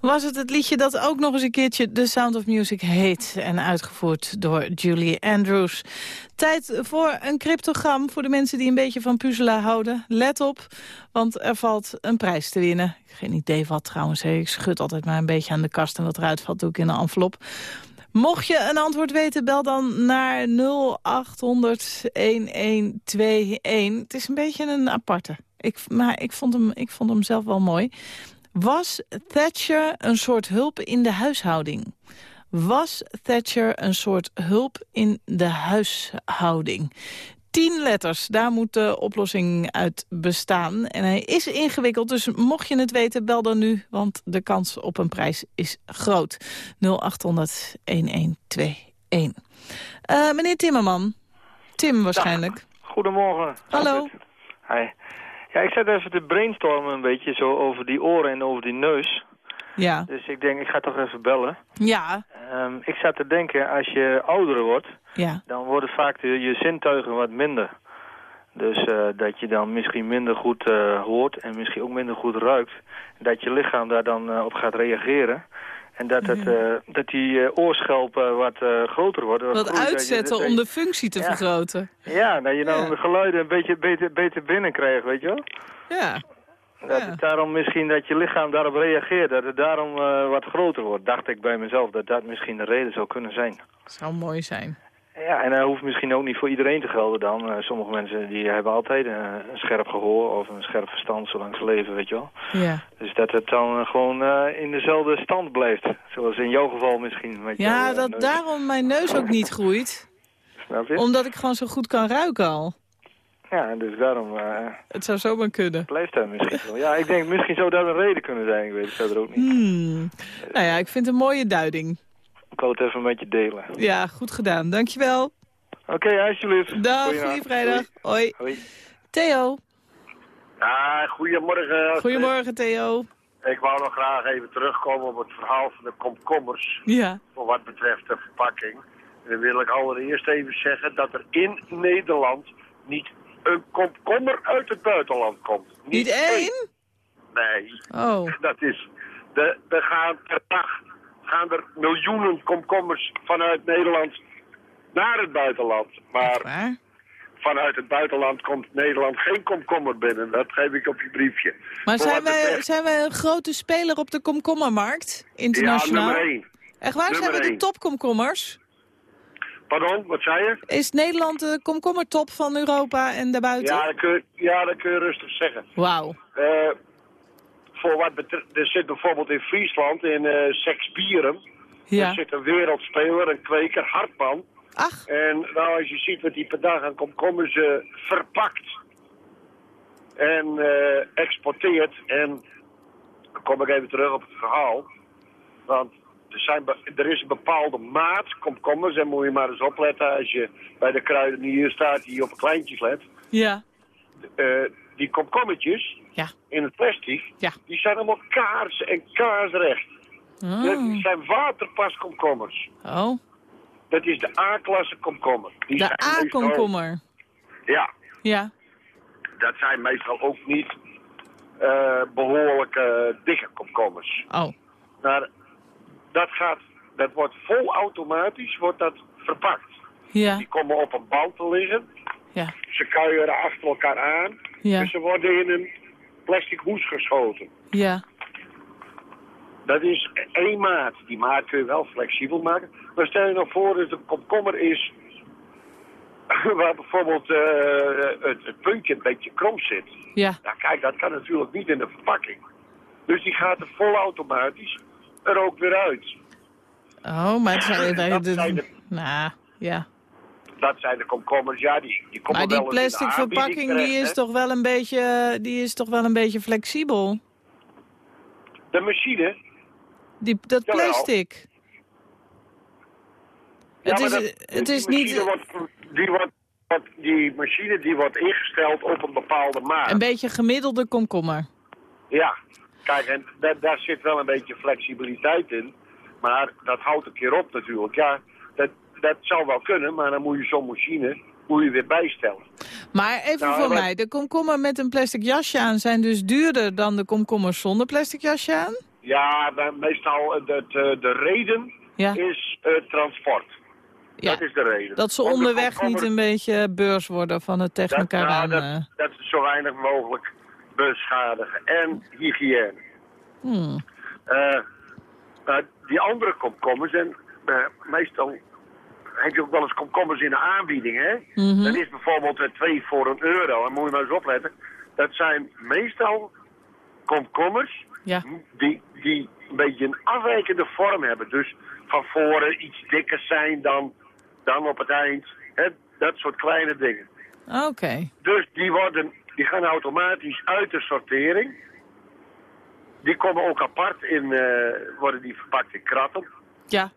Was het het liedje dat ook nog eens een keertje The Sound of Music heet... en uitgevoerd door Julie Andrews. Tijd voor een cryptogram voor de mensen die een beetje van puzzelen houden. Let op, want er valt een prijs te winnen. Geen idee wat trouwens, ik schud altijd maar een beetje aan de kast... en wat eruit valt doe ik in een envelop. Mocht je een antwoord weten, bel dan naar 0800-1121. Het is een beetje een aparte. Ik, maar ik vond, hem, ik vond hem zelf wel mooi. Was Thatcher een soort hulp in de huishouding? Was Thatcher een soort hulp in de huishouding? Tien letters, daar moet de oplossing uit bestaan. En hij is ingewikkeld, dus mocht je het weten, bel dan nu. Want de kans op een prijs is groot. 0800 1121. Eh, meneer Timmerman. Tim waarschijnlijk. Goedemorgen. Hallo. Hi. Ja, ik zat even te brainstormen een beetje zo over die oren en over die neus. Ja. Dus ik denk, ik ga toch even bellen. Ja. Ehm, ik zat te denken, als je ouder wordt, Ja. dan worden vaak de, je zintuigen wat minder. Dus eh, dat je dan misschien minder goed eh, hoort en misschien ook minder goed ruikt. Dat je lichaam daar dan eh, op gaat reageren. En dat, het, eh, dat die eh, oorschelp eh, wat groter wordt. Wat groeit, dat je- uitzetten om de functie te Ja. vergroten. Ja, dat je dan Ja. de geluiden een beetje beter, beter binnenkrijgt, weet je wel? Ja. Dat het daarom misschien dat je lichaam daarop reageert, dat het daarom wat groter wordt. Dacht ik bij mezelf dat dat misschien de reden zou kunnen zijn. Zou mooi zijn. Ja, en dat hoeft misschien ook niet voor iedereen te gelden dan. Eh, sommige mensen die hebben altijd een scherp gehoor of een scherp verstand zolang ze leven, weet je wel. Ja. Dus dat het dan eh, gewoon eh, in dezelfde stand blijft. Zoals in jouw geval misschien. Met Ja, dat neus. daarom mijn neus ook niet groeit. Snap je? Omdat ik gewoon zo goed kan ruiken al. Ja, dus daarom Het zou zomaar kunnen. blijft dat misschien wel. Ja, ik denk misschien zou dat een reden kunnen zijn. Ik weet het verder ook niet. Hmm. Nou ja, ik vind het een mooie duiding. Ik wil het even met je delen. Ja, goed gedaan. Dankjewel. Oké, alsjeblieft. Dag, goeie vrijdag. Hoi. Hoi. Theo. Ja, goedemorgen. Goedemorgen, Theo. Ik wou nog graag even terugkomen op het verhaal van de komkommers. Ja. Voor wat betreft de verpakking. En dan wil ik allereerst even zeggen dat er in Nederland niet een komkommer uit het buitenland komt. Niet één? Nee. Oh. Dat is... De, er gaan per dag gaan er miljoenen komkommers vanuit Nederland naar het buitenland. Maar vanuit het buitenland komt Nederland geen komkommer binnen. Dat geef ik op je briefje. Maar zijn wij, zijn wij een grote speler op de komkommermarkt? Internationaal? Ja, nummer één. Echt waar? zijn we de topkomkommers? Pardon, wat zei je? Is Nederland de komkommertop van Europa en daarbuiten? Ja, dat kun, je- ja, dat kun je rustig zeggen. Wauw. Eh, voor wat betreft, er zit bijvoorbeeld in Friesland, in eh Seksbieren, Ja. er zit een wereldspeler, een kweker, Hartman. Ach. En nou, als je ziet wat die per dag aan komkommers eh, verpakt en eh, exporteert, en dan kom ik even terug op het verhaal, want er, zijn, er is een bepaalde maat komkommers, en moet je maar eens opletten als je bij de kruidenier staat die op kleintjes let. Ja. Eh, die komkommertjes Ja. in het plastic, Ja. die zijn allemaal kaars en kaarsrecht. Oh. Dat zijn waterpaskomkommers. Oh. Dat is de A-klasse komkommer. Die De A-komkommer. Ja, Ja. dat zijn meestal ook niet eh, behoorlijk eh, dikke komkommers. Oh. Maar dat gaat, dat wordt vol automatisch wordt dat verpakt. Ja. Die komen op een band te liggen. Ja. Ze kuieren achter elkaar aan. Ja. Ze worden in een plastic hoes geschoten. Ja. Dat is één maat. Die maat kun je wel flexibel maken. Maar stel je nou voor dat een komkommer is... waar bijvoorbeeld eh, het, het puntje een beetje krom zit. Ja. Nou kijk, dat kan natuurlijk niet in de verpakking. Dus die gaat er volautomatisch er ook weer uit. Oh, maar het zijn... Dat zijn de- Nou, ja. Dat zijn de komkommers, ja, die, die komen Maar die wel in de plastic verpakking die is, hè. toch wel een beetje, die is toch wel een beetje flexibel? De machine, Die, dat Jawel. plastic. Ja, het maar is, dat- het die is machine niet Wordt, die, wordt, die machine die wordt ingesteld op een bepaalde maat. een beetje gemiddelde komkommer. Ja, kijk, en daar, daar zit wel een beetje flexibiliteit in. Maar dat houdt een keer op natuurlijk. Ja, dat, dat zou wel kunnen, maar dan moet je zo'n machine moet je weer bijstellen. Maar even Nou, voor mij, de komkommer met een plastic jasje aan zijn dus duurder dan de komkommers zonder plastic jasje aan? Ja, meestal eh, de, de, de reden Ja. is eh, transport. Ja. Dat is de reden. Dat ze de onderweg komkommer- niet een beetje beurs worden van het tegen dat, nou, aan. dat, eh. dat is zo weinig mogelijk beschadigen. En hygiëne. Hmm. Eh, maar die andere komkommers, eh, meestal heb je ook wel eens komkommers in de aanbieding, hè? Mhm. Dan is bijvoorbeeld eh, twee voor een euro. En moet je maar eens opletten. Dat zijn meestal komkommers Ja. die, die een beetje een afwijkende vorm hebben. Dus van voren iets dikker zijn dan, dan op het eind. Hè? Dat soort kleine dingen. Oké. Dus die, worden, die gaan automatisch uit de sortering. Die komen ook apart in, eh, worden die verpakt in kratten. Ja.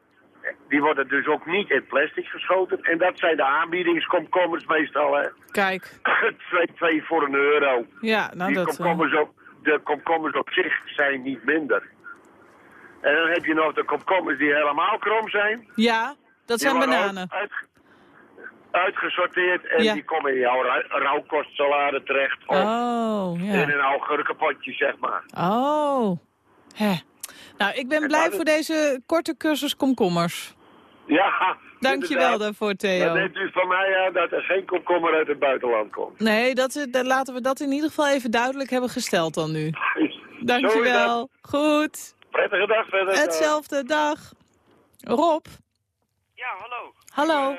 Die worden dus ook niet in plastic geschoten. En dat zijn de aanbiedingskomkommers meestal, hè. Kijk. twee, twee voor een euro. Ja, nou die dat... eh, komkommers op, de komkommers op zich zijn niet minder. En dan heb je nog de komkommers die helemaal krom zijn. ja, dat zijn bananen. Uit, uitgesorteerd en Ja. die komen in jouw ra- rauwkostsalade terecht. Of Oh, in ja. een augurkenpotje, zeg maar. Oh. Hè. Nou, ik ben blij voor deze korte cursus komkommers. Ja, Dankjewel inderdaad. daarvoor, Dat Theo. neemt u van mij aan dat er geen komkommer uit het buitenland komt. Nee, dat, is- dat, laten we dat in ieder geval even duidelijk hebben gesteld dan nu. Dankjewel. Goed. Prettige dag verder. Hetzelfde, dag. Rob, Ja, hallo. hallo. Uh.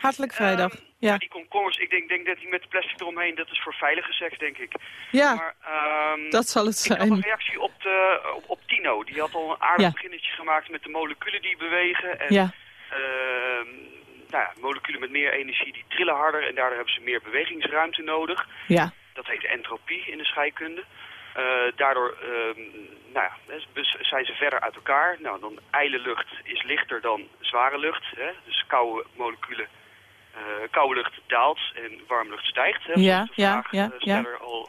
Hartelijk vrijdag. Ja. Die komkommers, ik denk, denk dat die met de plastic eromheen, dat is voor veilige seks, denk ik. Ja, Maar, ehm, dat zal het Ik had een zijn. reactie op, de, op, op Die had al een aardig Ja. beginnetje gemaakt met de moleculen die bewegen. En, Ja. ehm, nou ja, moleculen met meer energie die trillen harder en daardoor hebben ze meer bewegingsruimte nodig. Ja. Dat heet entropie in de scheikunde. Eh, daardoor ehm, nou ja, dus zijn ze verder uit elkaar. Nou, dan ijle lucht is lichter dan zware lucht. Hè? Dus koude moleculen, eh, koude lucht daalt en warme lucht stijgt. Hè? Ja, zoals de ja, vraag, ja, eh, ja.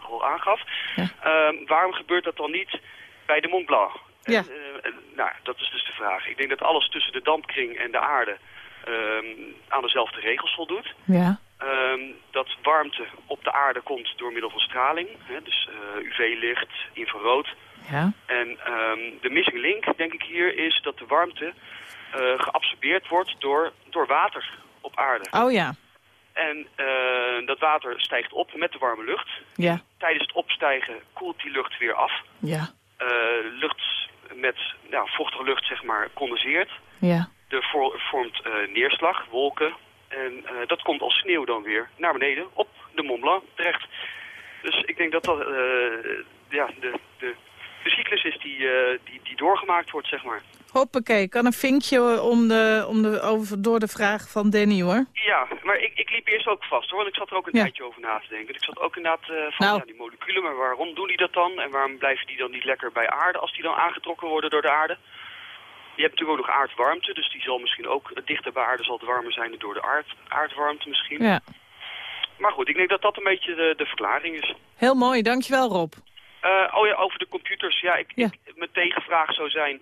al aangaf. Ja. Ehm, waarom gebeurt dat dan niet bij de Mont Blanc? Ja. En, eh, nou, dat is dus de vraag. Ik denk dat alles tussen de dampkring en de aarde ehm, aan dezelfde regels voldoet. Ja. Ehm, dat warmte op de aarde komt door middel van straling. Hè, dus eh, UV-licht, infrarood. Ja. En ehm, de missing link, denk ik hier, is dat de warmte eh, geabsorbeerd wordt door, door water op aarde. Oh ja. En dat water stijgt op met de warme lucht. Ja. Tijdens het opstijgen koelt die lucht weer af. Ja. Lucht met nou, vochtige lucht, zeg maar, condenseert. Ja. Er vormt eh, neerslag, wolken. En eh, dat komt als sneeuw dan weer naar beneden op de Mont Blanc terecht. Dus ik denk dat dat eh, ja, de, de, de cyclus is die, die, die doorgemaakt wordt, zeg maar. Hoppakee, kan een vinkje om de, om de, over, door de vraag van Danny hoor. Ja, maar ik, ik liep eerst ook vast hoor, want ik zat er ook een Ja. tijdje over na te denken. Ik zat ook inderdaad eh, van Nou. ja, die moleculen, maar waarom doen die dat dan? En waarom blijven die dan niet lekker bij aarde als die dan aangetrokken worden door de aarde? Je hebt natuurlijk ook nog aardwarmte, dus die zal misschien ook eh, dichter bij aarde zal het warmer zijn door de aard, aardwarmte misschien. Ja. Maar goed, ik denk dat dat een beetje de, de verklaring is. Heel mooi, dankjewel Rob. Eh, oh ja, over de computers. Ja, ik, Ja. ik- mijn tegenvraag zou zijn,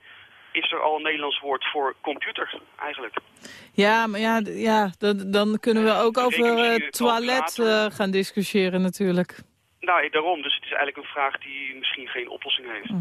is er al een Nederlands woord voor computer eigenlijk? Ja, maar ja, ja dan, dan kunnen we ook over rekenmachine, eh, toilet eh, gaan discussiëren natuurlijk. Nou, daarom. Dus het is eigenlijk een vraag die misschien geen oplossing heeft.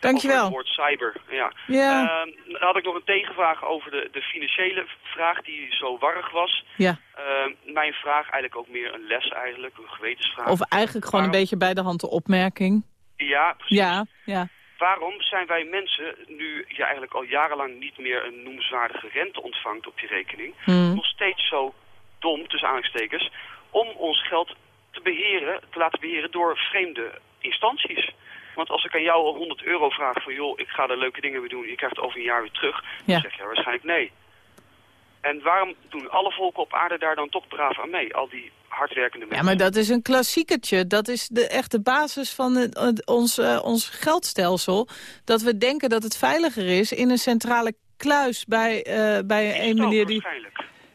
Dankjewel. Over het woord cyber, ja. Ja. Ehm, dan had ik nog een tegenvraag over de, de financiële vraag die zo warrig was. Ja. Ehm, mijn vraag, eigenlijk ook meer een les eigenlijk, een gewetensvraag. Of eigenlijk gewoon een beetje bij de hand de opmerking. Ja, precies. Ja, ja. Waarom zijn wij mensen, nu je eigenlijk al jarenlang niet meer een noemenswaardige rente ontvangt op je rekening, Hmm. nog steeds zo dom, tussen aanhalingstekens, om ons geld te beheren, te laten beheren door vreemde instanties? Want als ik aan jou al 100 euro vraag van, joh, ik ga er leuke dingen mee doen, je krijgt het over een jaar weer terug, Ja. dan zeg je waarschijnlijk nee. En waarom doen alle volken op aarde daar dan toch braaf aan mee? Al die hardwerkende mensen. Ja, maar dat is een klassiekertje. Dat is de echte basis van het, het- ons, eh, ons geldstelsel. Dat we denken dat het veiliger is in een centrale kluis bij, eh, bij een meneer die,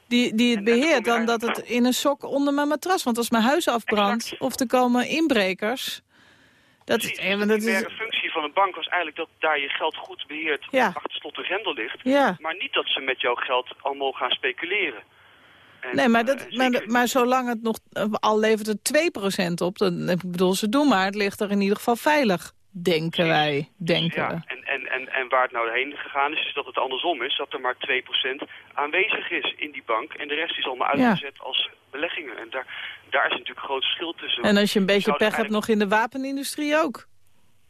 die, die het beheert... dan dat het in een sok onder mijn matras. Want als mijn huis afbrandt of er komen inbrekers... Dat is, ja, maar dat De is, functie van een bank was eigenlijk dat daar je geld goed beheerd Ja. achter slot en grendel ligt. Ja. Maar niet dat ze met jouw geld allemaal gaan speculeren. En, nee, maar, eh, dat, maar, maar zolang het nog... eh, Al levert het 2% op, dan, ik bedoel, ze doen maar. Het ligt er in ieder geval veilig. Denken wij, denken ja, en, en, en, en waar het nou heen gegaan is, is dat het andersom is. Dat er maar 2% aanwezig is in die bank. En de rest is allemaal Ja. uitgezet als beleggingen. En daar, daar is natuurlijk een groot verschil tussen. En als je een beetje pech hebt nog in de wapenindustrie ook.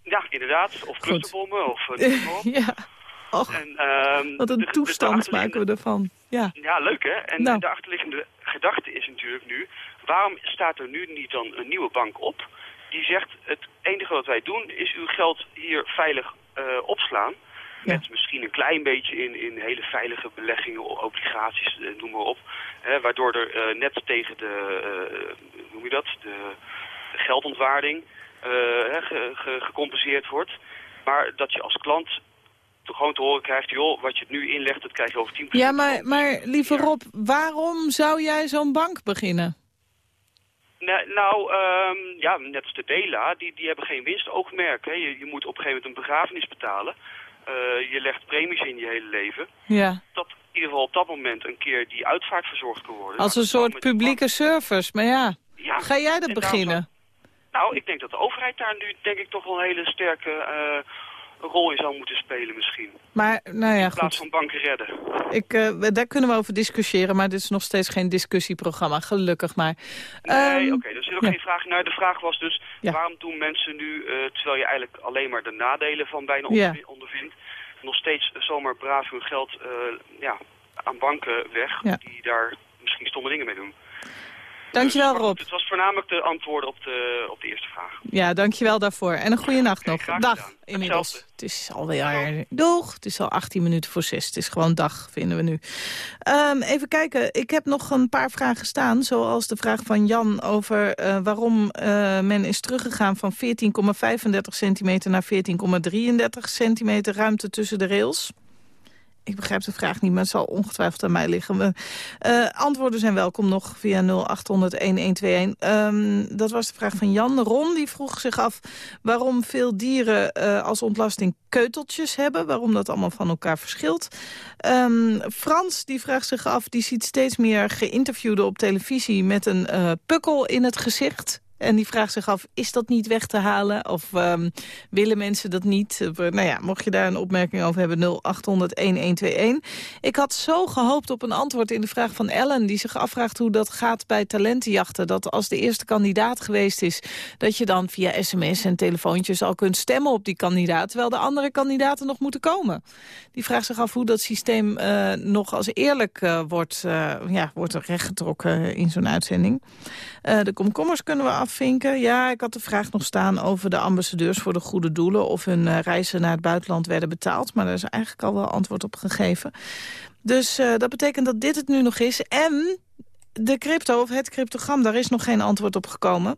Ja, inderdaad. Of clusterbommen. Of, eh, ja, och, En, ehm, wat een de- de toestand maken we ervan. Ja, Ja, leuk hè? En Nou. de achterliggende gedachte is natuurlijk nu... waarom staat er nu niet dan een nieuwe bank op... die zegt, het enige wat wij doen is uw geld hier veilig eh, opslaan... met misschien een klein beetje in, in hele veilige beleggingen, obligaties, eh, noem maar op... Hè, waardoor er eh, net tegen de, hoe noem je dat, de, de geldontwaarding hè, ge- ge- gecompenseerd wordt... maar dat je als klant gewoon te horen krijgt, joh, wat je het nu inlegt, dat krijg je over 10% Ja, maar, maar lieve Rob, waarom zou jij zo'n bank beginnen? Nou, ehm, ja, net als de Dela, die, die hebben geen winstoogmerk. Hè. Je, je moet op een gegeven moment een begrafenis betalen. Eh, je legt premies in je hele leven. Ja, Dat in ieder geval op dat moment een keer die uitvaart verzorgd kan worden. als een Nou, soort publieke service. Maar ja, Ja, ga jij dat beginnen? Nou, ik denk dat de overheid daar nu denk ik toch wel een hele sterke eh, rol in zou moeten spelen misschien. Maar, nou ja, in plaats goed. van banken redden. Ik, eh, daar kunnen we over discussiëren, maar dit is nog steeds geen discussieprogramma. Gelukkig maar. Nee, Ehm, oké, er zit ook ja. geen vraag naar. De vraag was dus, Ja. waarom doen mensen nu, eh, terwijl je eigenlijk alleen maar de nadelen van bijna ondervindt, nog steeds zomaar braaf hun geld eh, ja, aan banken weg, die daar misschien stomme dingen mee doen. Dankjewel Rob. Het was voornamelijk de antwoorden op de, op de eerste vraag. Ja, dankjewel daarvoor. En een goede nacht nog. Dag, gedaan. inmiddels. Hetzelfde. Het is alweer... Doeg, het is al 18 minuten voor 6. Het is gewoon dag, vinden we nu. Ehm, even kijken, ik heb nog een paar vragen staan. Zoals de vraag van Jan over eh, waarom eh, men is teruggegaan van 14,35 centimeter naar 14,33 centimeter ruimte tussen de rails. Ik begrijp de vraag niet, maar het zal ongetwijfeld aan mij liggen. Eh, antwoorden zijn welkom nog via 0800-1121. Ehm, dat was de vraag van Jan. Ron die vroeg zich af waarom veel dieren eh, als ontlasting keuteltjes hebben. Waarom dat allemaal van elkaar verschilt. Ehm, Frans die vraagt zich af, die ziet steeds meer geïnterviewden op televisie... met een eh, pukkel in het gezicht. En die vraagt zich af, is dat niet weg te halen? Of ehm, willen mensen dat niet? Eh, nou ja, mocht je daar een opmerking over hebben, 0800-1121. Ik had zo gehoopt op een antwoord in de vraag van Ellen... die zich afvraagt hoe dat gaat bij talentenjachten. Dat als de eerste kandidaat geweest is... dat je dan via sms en telefoontjes al kunt stemmen op die kandidaat... terwijl de andere kandidaten nog moeten komen. Die vraagt zich af hoe dat systeem eh, nog als eerlijk eh, wordt, eh, ja, wordt rechtgetrokken in zo'n uitzending. De komkommers kunnen we Ja, ik had de vraag nog staan over de ambassadeurs voor de goede doelen... of hun eh, reizen naar het buitenland werden betaald. Maar daar is eigenlijk al wel antwoord op gegeven. Dus eh, dat betekent dat dit het nu nog is. En de crypto, of het cryptogram, daar is nog geen antwoord op gekomen.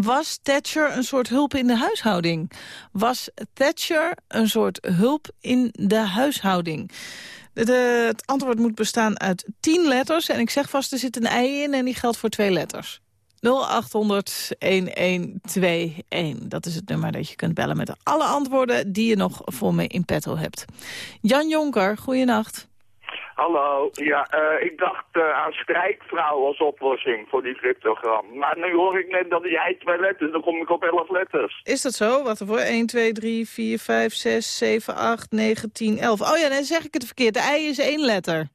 Was Thatcher een soort hulp in de huishouding? Was Thatcher een soort hulp in de huishouding? De- het antwoord moet bestaan uit tien letters. En ik zeg vast, er zit een ei in en die geldt voor twee letters. 0800 1121. Dat is het nummer dat je kunt bellen met alle antwoorden die je nog voor me in petto hebt. Jan Jonker, goeienacht. Hallo, ja, eh, ik dacht eh, aan strijkvrouw als oplossing voor die cryptogram. Maar nu hoor ik net dat jij twee letters, dan kom ik op elf letters. Is dat zo? Wacht even hoor. 1, 2, 3, 4, 5, 6, 7, 8, 9, 10, 11. Oh ja, dan zeg ik het verkeerd. De ei is één letter.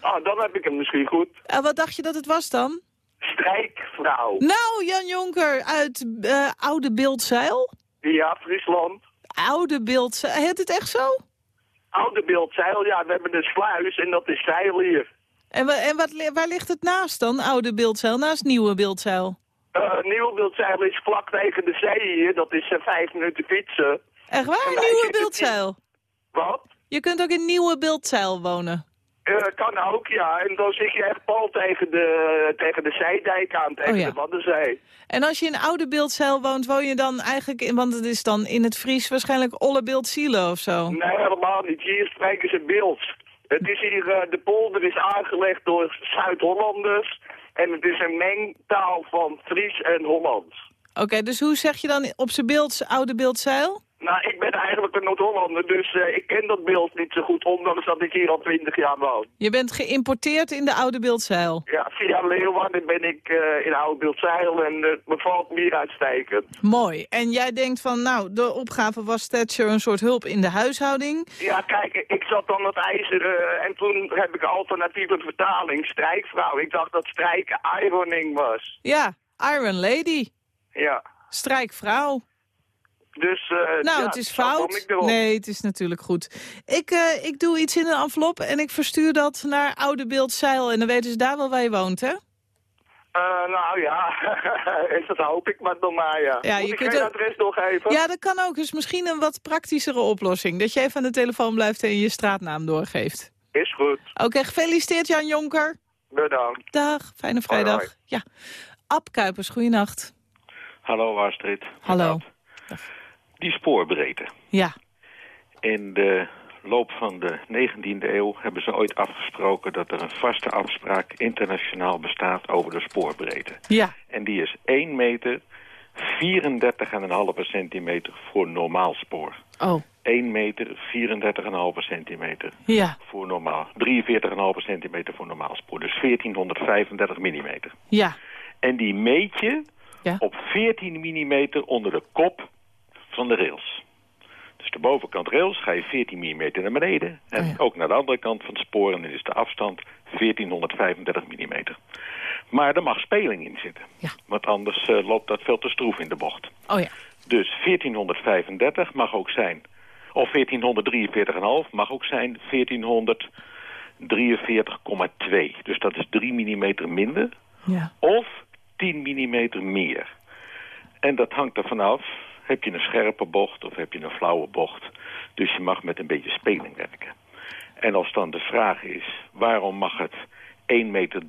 Ah, dan heb ik hem misschien goed. En wat dacht je dat het was dan? Strijkvrouw. Nou, Jan Jonker uit eh, Oude Beeldzeil. Ja, Friesland. Oude Beeldzeil. Heet het echt zo? Oude beeldzeil, ja, we hebben een sluis en dat is zeil hier. En, en wat, waar ligt het naast dan, Oude Beeldzeil? Naast Nieuwe Beeldzeil? Eh Nieuwe beeldzeil is vlak tegen de zee hier, dat is eh, vijf minuten fietsen. Echt waar? Nieuwe Beeldzeil? Wat? Je kunt ook in Nieuwe Beeldzeil wonen. Eh, kan ook, ja. En dan zit je echt pal tegen de, tegen de zeedijk aan, tegen Oh ja. de Waddenzee. En als je in Oude Beeldzeil woont, woon je dan eigenlijk... In, want het is dan in het Fries waarschijnlijk Olle Beeldzielen of zo. Nee, helemaal niet. Hier spreken ze beeld. Het is hier, eh, de polder is aangelegd door Zuid-Hollanders. En het is een mengtaal van Fries en Hollands. Oké, dus hoe zeg je dan op zijn beeld Oude Beeldzeil? Nou, ik ben eigenlijk een Noord-Hollander, dus eh, ik ken dat beeld niet zo goed, ondanks dat ik hier al twintig jaar woon. Je bent geïmporteerd in de Oude Beeldzeil. Ja, via Leeuwarden ben ik eh, in Oude Beeldzeil en het bevalt me hier uitstekend. Mooi. En jij denkt van, nou, de opgave was Thatcher een soort hulp in de huishouding. Ja, kijk, ik zat dan het ijzeren en toen heb ik een alternatieve vertaling, strijkvrouw. Ik dacht dat strijken ironing was. Ja, Iron Lady. Ja, Strijkvrouw. Dus... eh, Nou, ja, het is fout. Nee, het is natuurlijk goed. Ik, eh, ik doe iets in een envelop en ik verstuur dat naar Oude Beeldzeil. En dan weten ze daar wel waar je woont, hè? Eh, nou ja, is dat hoop ik maar dan maar, ja. Ja, Moet je ik kunt geen ook- adres doorgeven? Ja, dat kan ook. Dus misschien een wat praktischere oplossing. Dat je even aan de telefoon blijft en je straatnaam doorgeeft. Is goed. Oké, gefeliciteerd Jan Jonker. Bedankt. Dag, fijne vrijdag. Hoi, hoi. Ja. Ab Kuipers, goeienacht. Hallo Astrid. Hallo. Die spoorbreedte. Ja. In de loop van de 19e eeuw hebben ze ooit afgesproken... dat er een vaste afspraak internationaal bestaat over de spoorbreedte. Ja. En die is 1 meter 34,5 centimeter voor normaal spoor. Oh. 1 meter 34,5 centimeter Ja. voor normaal. 43,5 centimeter voor normaal spoor. Dus 1435 millimeter. Ja. En die meet je Ja. op 14 millimeter onder de kop van de rails. Dus de bovenkant rails ga je 14 millimeter naar beneden. En ook naar de andere kant van het spoor. En dan is de afstand 1435 millimeter. Maar er mag speling in zitten. Want anders eh, loopt dat veel te stroef in de bocht. Oh ja. Dus 1435 mag ook zijn. Of 1443,5 mag ook zijn 1443,2. Dus dat is 3 mm minder. Ja. Of 10 mm meer. En dat hangt er vanaf. Heb je een scherpe bocht of heb je een flauwe bocht. Dus je mag met een beetje speling werken. En als dan de vraag is, waarom mag het 1,43 meter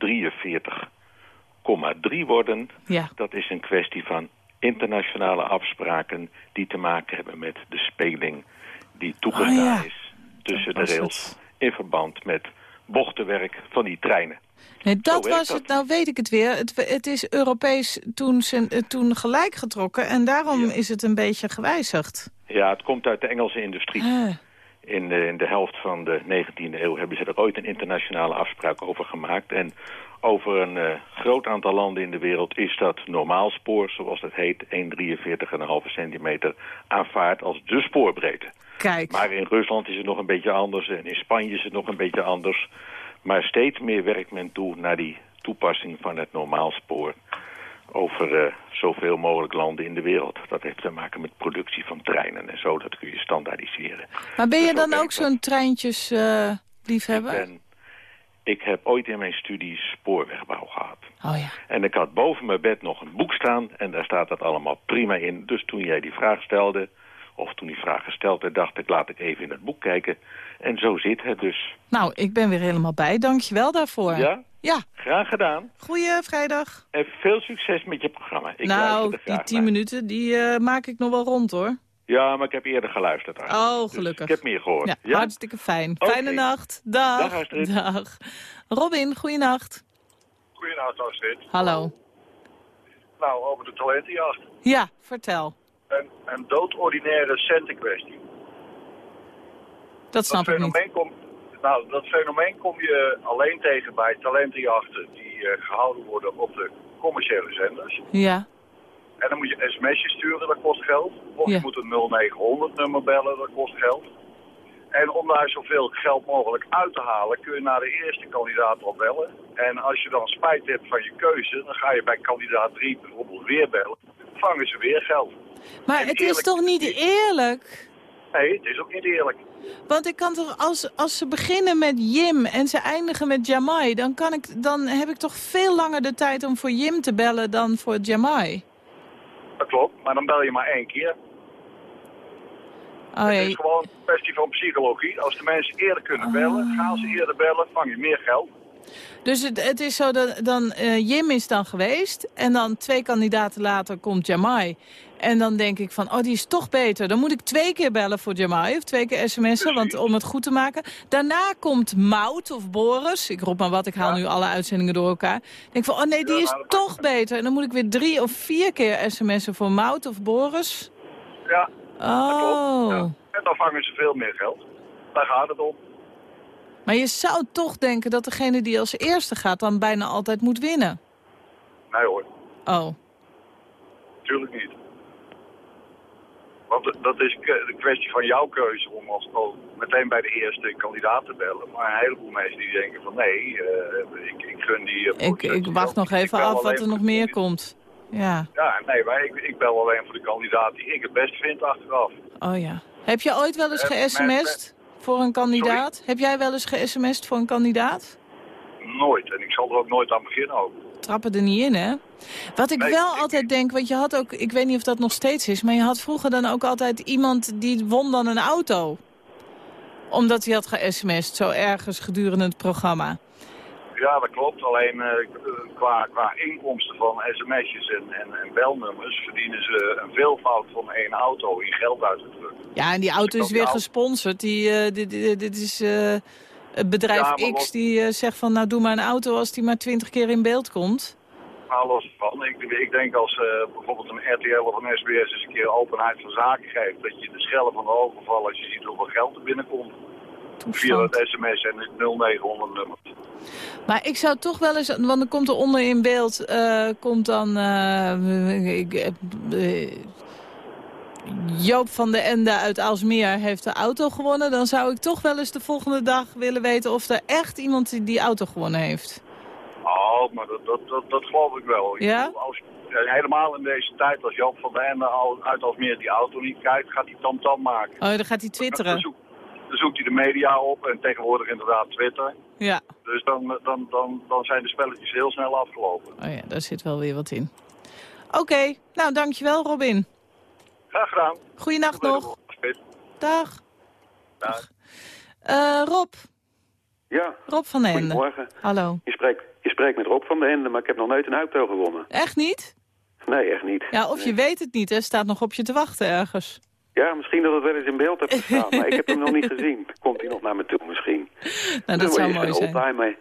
3 worden? Ja. Dat is een kwestie van internationale afspraken die te maken hebben met de speling die toegestaan Oh ja. is tussen de rails in verband met bochtenwerk van die treinen. Nee, dat was dat. het. Nou weet ik het weer. Het, het is Europees toen, eh, toen gelijk getrokken. En daarom is het een beetje gewijzigd. Ja, het komt uit de Engelse industrie. Ah. In de, in de helft van de 19e eeuw hebben ze er ooit een internationale afspraak over gemaakt. En over een eh, groot aantal landen in de wereld is dat normaal spoor, zoals het heet, 1,43,5 centimeter aanvaard als de spoorbreedte. Kijk. Maar in Rusland is het nog een beetje anders en in Spanje is het nog een beetje anders. Maar steeds meer werkt men toe naar die toepassing van het normaalspoor over eh, zoveel mogelijk landen in de wereld. Dat heeft te maken met productie van treinen en zo. Dat kun je standaardiseren. Maar ben je Dus dan ook zo'n treintjes eh, liefhebber? En ik heb ooit in mijn studie spoorwegbouw gehad. Oh ja. En ik had boven mijn bed nog een boek staan en daar staat dat allemaal prima in. Dus toen jij die vraag stelde, of toen die vraag gesteld werd, dacht ik laat ik even in het boek kijken. En zo zit het dus. Nou, ik ben weer helemaal bij. Dank je wel daarvoor. Ja? Ja. Graag gedaan. Goeie vrijdag. En veel succes met je programma. Ik nou, die tien naar. minuten, die eh, maak ik nog wel rond hoor. Ja, maar ik heb eerder geluisterd. eigenlijk. Oh, gelukkig. Ik heb meer gehoord. Ja, hartstikke fijn. Fijne nacht. Dag. Dag, Astrid. Dag. Robin, goeienacht. Goedenavond, Astrid. Hallo. Nou, over de talentenjacht. Ja, vertel. Een, een doodordinaire centenkwestie. Dat snap ik niet. fenomeen Kom, nou, dat fenomeen kom je alleen tegen bij talentenjachten die eh, gehouden worden op de commerciële zenders. Ja. En dan moet je sms'jes sturen, dat kost geld. Of Ja. je moet een 0900-nummer bellen, dat kost geld. En om daar zoveel geld mogelijk uit te halen, kun je naar de eerste kandidaat al bellen. En als je dan spijt hebt van je keuze, dan ga je bij kandidaat 3 bijvoorbeeld weer bellen. Vangen ze weer geld. Maar En het is toch niet eerlijk? Nee, het is ook niet eerlijk. Want ik kan toch, als, als ze beginnen met Jim en ze eindigen met Jamai... Dan, kan ik, dan heb ik toch veel langer de tijd om voor Jim te bellen dan voor Jamai. Dat klopt, maar dan bel je maar één keer. Oh, Het is gewoon een kwestie van psychologie. Als de mensen eerder kunnen bellen, gaan ze eerder bellen, vang je meer geld. Dus het, het is zo dat dan eh, Jim is dan geweest en dan twee kandidaten later komt Jamai. En dan denk ik van, oh die is toch beter. Dan moet ik twee keer bellen voor Jamai of twee keer sms'en want, om het goed te maken. Daarna komt Mout of Boris. Ik roep maar wat, ik haal nu alle uitzendingen door elkaar. Denk van, oh nee, die Ja, is toch beter. En dan moet ik weer drie of vier keer sms'en voor Mout of Boris. Ja, Oh. en dan vangen ze veel meer geld. Daar gaat het om. Maar je zou toch denken dat degene die als eerste gaat dan bijna altijd moet winnen. Nee hoor, Oh. natuurlijk niet. Want dat is de kwestie van jouw keuze om als, al meteen bij de eerste kandidaat te bellen. Maar een heleboel mensen die denken van nee, eh, ik, ik gun die... eh, Ik, ik wacht nog even af wat er nog meer komt. Ja, Ja, nee, maar ik, ik bel alleen voor de kandidaat die ik het best vind achteraf. oh ja. Heb je ooit wel eens Eh, ge-sms'd voor een kandidaat? Heb jij wel eens ge-sms'd voor een kandidaat? Nooit. En ik zal er ook nooit aan beginnen ook. Trappen er niet in, hè? Wat ik Nee, wel altijd denk, want je had ook, ik weet niet of dat nog steeds is, maar je had vroeger dan ook altijd iemand die won dan een auto. Omdat hij had ge-sms'd, zo ergens gedurende het programma. Ja, dat klopt. Alleen eh, qua, qua inkomsten van sms'jes en, en, en belnummers verdienen ze een veelvoud van één auto in geld uitgedrukt. Ja, en die auto is weer gesponsord. Die, eh, dit, dit, dit is eh, bedrijf Ja, maar X die eh, zegt van... nou, doe maar een auto als die maar twintig keer in beeld komt. Maar los van, ik, ik denk als eh, bijvoorbeeld een RTL of een SBS eens een keer openheid van zaken geeft, dat je de schellen van de overval als je ziet hoeveel geld er binnenkomt. Via het sms en het 0900 nummer. Maar ik zou toch wel eens, want dan komt er onder in beeld, eh, komt dan eh, ik, eh, eh, Joop van de Ende uit Alsmeer heeft de auto gewonnen. Dan zou ik toch wel eens de volgende dag willen weten of er echt iemand die, die auto gewonnen heeft. Oh, maar dat, dat, dat, dat geloof ik wel. Ja? Als, helemaal in deze tijd, als Joop van der Ende uit Alsmeer die auto niet kijkt, gaat hij tamtam maken. Oh, dan gaat hij twitteren. Dan zoekt hij de media op en tegenwoordig inderdaad Twitter. Ja. Dus dan, dan, dan, dan zijn de spelletjes heel snel afgelopen. Oh ja, daar zit wel weer wat in. Oké, nou dankjewel Robin. Graag gedaan. Goeienacht nog. Dag. Dag. Eh, Rob. Ja. Rob van den Ende. Goedemorgen. Hallo. Je spreekt, je spreekt met Rob van den Ende, maar ik heb nog nooit een auto gewonnen. Echt niet? Nee, echt niet. Ja, of je weet het niet, hè? Staat nog op je te wachten ergens. Ja, misschien dat het wel eens in beeld heeft gestaan, maar ik heb hem nog niet gezien. Komt hij nog naar me toe misschien? Nou, dat Dan zou word je mooi zijn. mee.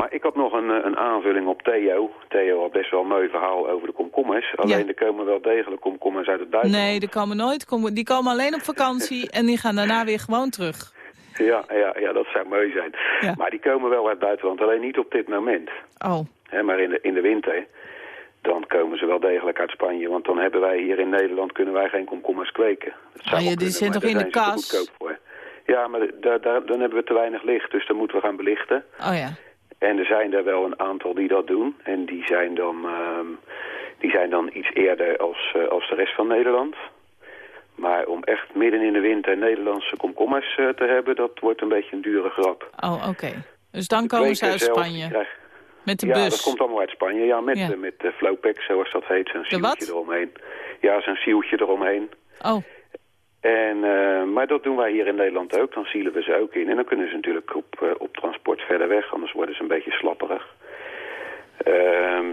Maar ik had nog een, eh, een aanvulling op Theo. Theo had best wel een mooi verhaal over de komkommers. Alleen er komen wel degelijk komkommers uit het buitenland. Nee, die komen nooit. Die komen alleen op vakantie en die gaan daarna weer gewoon terug. Ja, ja, ja, dat zou mooi zijn. Maar die komen wel uit het buitenland, alleen niet op dit moment. Oh. Maar in de, in de winter, dan komen ze wel degelijk uit Spanje. Want dan hebben wij hier in Nederland, kunnen wij geen komkommers kweken. Dat zou Ah, ja, die zijn toch in de zijn ze te kas? goedkoop voor. Ja, maar daar, daar, dan hebben we te weinig licht, dus dan moeten we gaan belichten. Oh ja. En er zijn er wel een aantal die dat doen. En die zijn dan, ehm, die zijn dan iets eerder als, eh, als de rest van Nederland. Maar om echt midden in de winter Nederlandse komkommers eh, te hebben, dat wordt een beetje een dure grap. Oh, oké. Dus dan De komen ze uit zelf, Spanje. Met de ja, bus. dat komt allemaal uit Spanje. Ja, met, Ja. eh, met de Flowpack, zoals dat heet. Zo'n De wat? zieltje eromheen. Ja, zo'n zieltje eromheen. Oh. En, eh, maar dat doen wij hier in Nederland ook. Dan zielen we ze ook in. En dan kunnen ze natuurlijk op, eh, op transport verder weg. Anders worden ze een beetje slapperig. Ehm,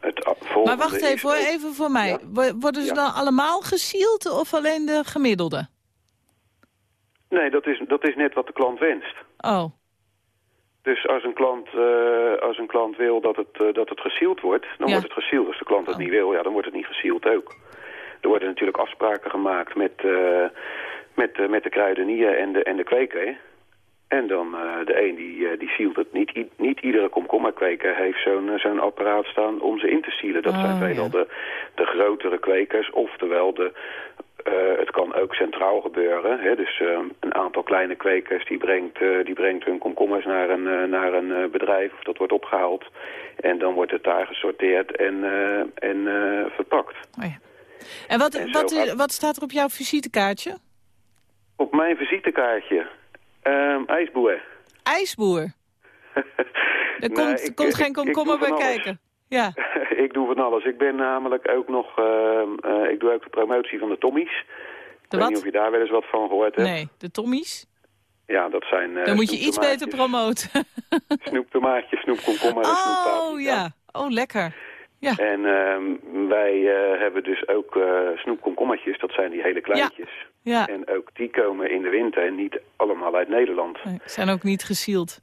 het Maar wacht is even hoor, even voor mij. Wo- Worden ze Ja. dan allemaal gesield of alleen de gemiddelde? Nee, dat is, dat is net wat de klant wenst. Oh. Dus als een klant, eh, als een klant wil dat het, eh, dat het gesield wordt, dan Ja. wordt het gesield. Als de klant het niet wil, ja, dan wordt het niet gesield ook. Er worden natuurlijk afspraken gemaakt met, eh, met, eh, met de kruidenier en de, en de kweker. En dan eh, de een die, eh, die sielt het. Niet, niet iedere komkommerkweker heeft zo'n zo'n apparaat staan om ze in te sielen. Dat zijn Oh, veelal ja. de, de grotere kwekers. Oftewel, de, het kan ook centraal gebeuren. Hè? Dus een aantal kleine kwekers die brengt, die brengt hun komkommers naar een, naar een bedrijf. Of dat wordt opgehaald. En dan wordt het daar gesorteerd en, en verpakt. En wat, En wat, gaat- wat staat er op jouw visitekaartje? Op mijn visitekaartje. ehm ijsboer. IJsboer. Er Nee, komt, ik- komt geen komkommer bij kijken. Ja. ik doe van alles. Ik ben namelijk ook nog... ehm, eh, ik doe ook de promotie van de Tommies. Ik weet wat? niet of je daar wel eens wat van gehoord hebt. Nee, de Tommies. Ja, dat zijn... eh, Dan moet je iets beter promoten. Snoeptomaatjes, snoepkomkommer. Oh ja, oh lekker. Ja. En ehm, wij eh, hebben dus ook eh snoepkomkommertjes. Dat zijn die hele kleintjes. Ja, En ook die komen in de winter en niet allemaal uit Nederland. nee, zijn ook niet gesield.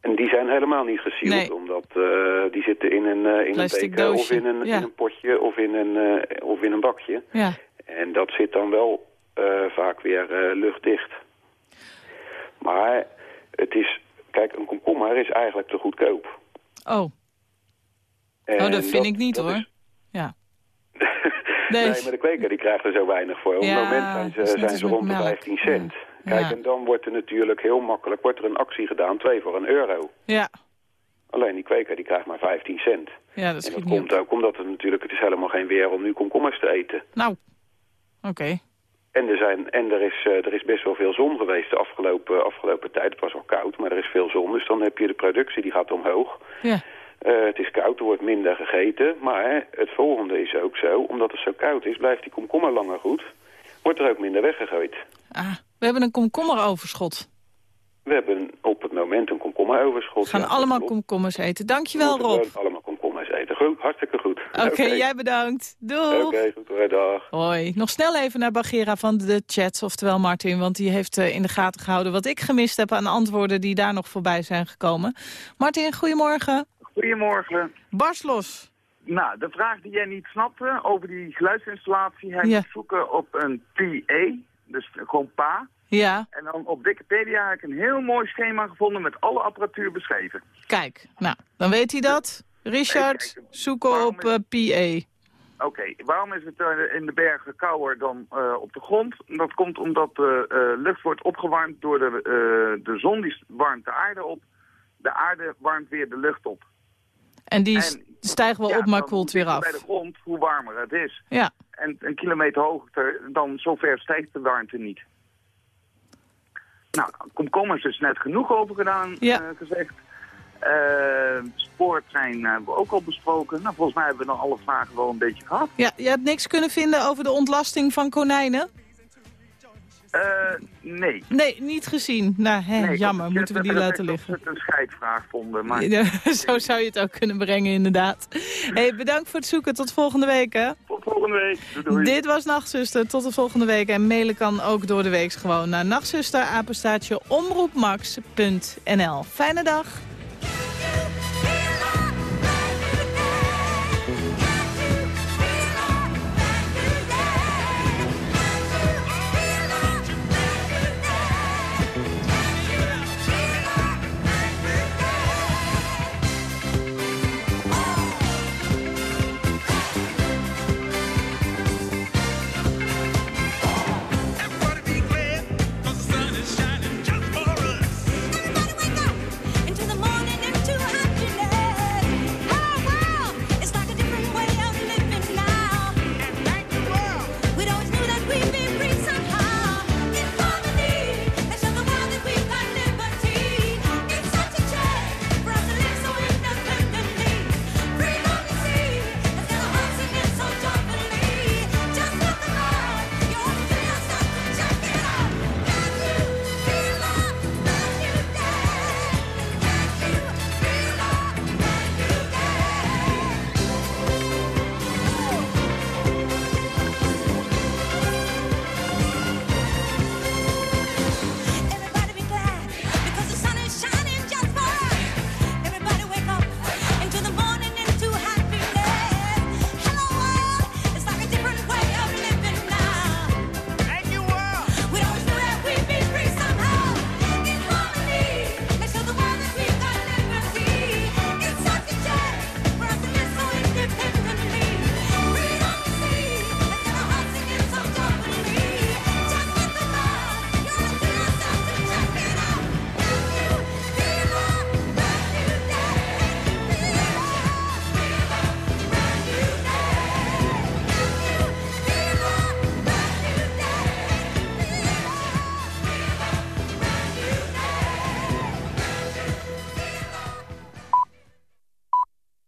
En die zijn helemaal niet gesield, Nee. omdat eh, die zitten in een, in een beker of in een, ja. in een potje of in een, of in een bakje. Ja. En dat zit dan wel vaak weer luchtdicht. Maar het is, kijk, een komkommer is eigenlijk te goedkoop. Oh, En oh dat vind ik niet hoor. is- Ja. Nee. maar de kweker die krijgt er zo weinig voor. Op Ja, het moment zijn ze, zijn ze rond de melk. 15 cent. Kijk, en dan wordt er natuurlijk heel makkelijk wordt er een actie gedaan, twee voor een euro. Ja, Alleen die kweker die krijgt maar 15 cent. ja dat En dat op. komt ook omdat het natuurlijk, het is helemaal geen weer om nu komkommers te eten. Nou, oké. En er, zijn, en er, is, eh, er is best wel veel zon geweest de afgelopen, afgelopen tijd. Het was wel koud, maar er is veel zon. Dus dan heb je de productie, die gaat omhoog. Ja. Eh, het is koud, er wordt minder gegeten. Maar het volgende is ook zo, omdat het zo koud is, blijft die komkommer langer goed. Wordt er ook minder weggegooid. Ah, we hebben een komkommeroverschot. We hebben op het moment een komkommeroverschot. We gaan Ja, allemaal komkommers eten. We Dankjewel Rob. allemaal komkommers eten. Goed. Hartstikke goed. Oké, jij bedankt. Doei. Oké, goed hoor, dag. Hoi. Nog snel even naar Bagera van de chat, oftewel Martin. Want die heeft eh, in de gaten gehouden wat ik gemist heb aan antwoorden die daar nog voorbij zijn gekomen. Martin, goedemorgen. Goedemorgen. Bars los. Nou, de vraag die jij niet snapte over die geluidsinstallatie... hij Ja. moet zoeken op een PA, dus gewoon pa. Ja. En dan op Wikipedia heb ik een heel mooi schema gevonden met alle apparatuur beschreven. Kijk, nou, dan weet hij dat. Richard, zoeken op eh, PA. Oké, waarom is het eh, in de bergen kouder dan eh, op de grond? Dat komt omdat de lucht wordt opgewarmd door de, de zon, die warmt de aarde op. De aarde warmt weer de lucht op. En die s- stijgt wel ja, op, maar koelt weer af. bij de grond, hoe warmer het is. Ja. En een kilometer hoger, dan zover stijgt de warmte niet. Nou, komkommers is net genoeg over gedaan, Ja. eh, gezegd. Eh spoortrein hebben we ook al besproken. Nou, volgens mij hebben we dan alle vragen wel een beetje gehad. Ja, je hebt niks kunnen vinden over de ontlasting van konijnen? Eh, nee. Nee, niet gezien. Nou, hè, Nee, ik jammer, moeten we die laten dat liggen. ze het een scheidvraag vonden. Maar... Ja, zo zou je het ook kunnen brengen, inderdaad. Hey, bedankt voor het zoeken. Tot volgende week, hè? Tot volgende week. Doei, doei. Dit was Nachtzuster. Tot de volgende week. En mailen kan ook door de week gewoon naar nachtzuster, apenstaartje, omroepmax.nl. Fijne dag.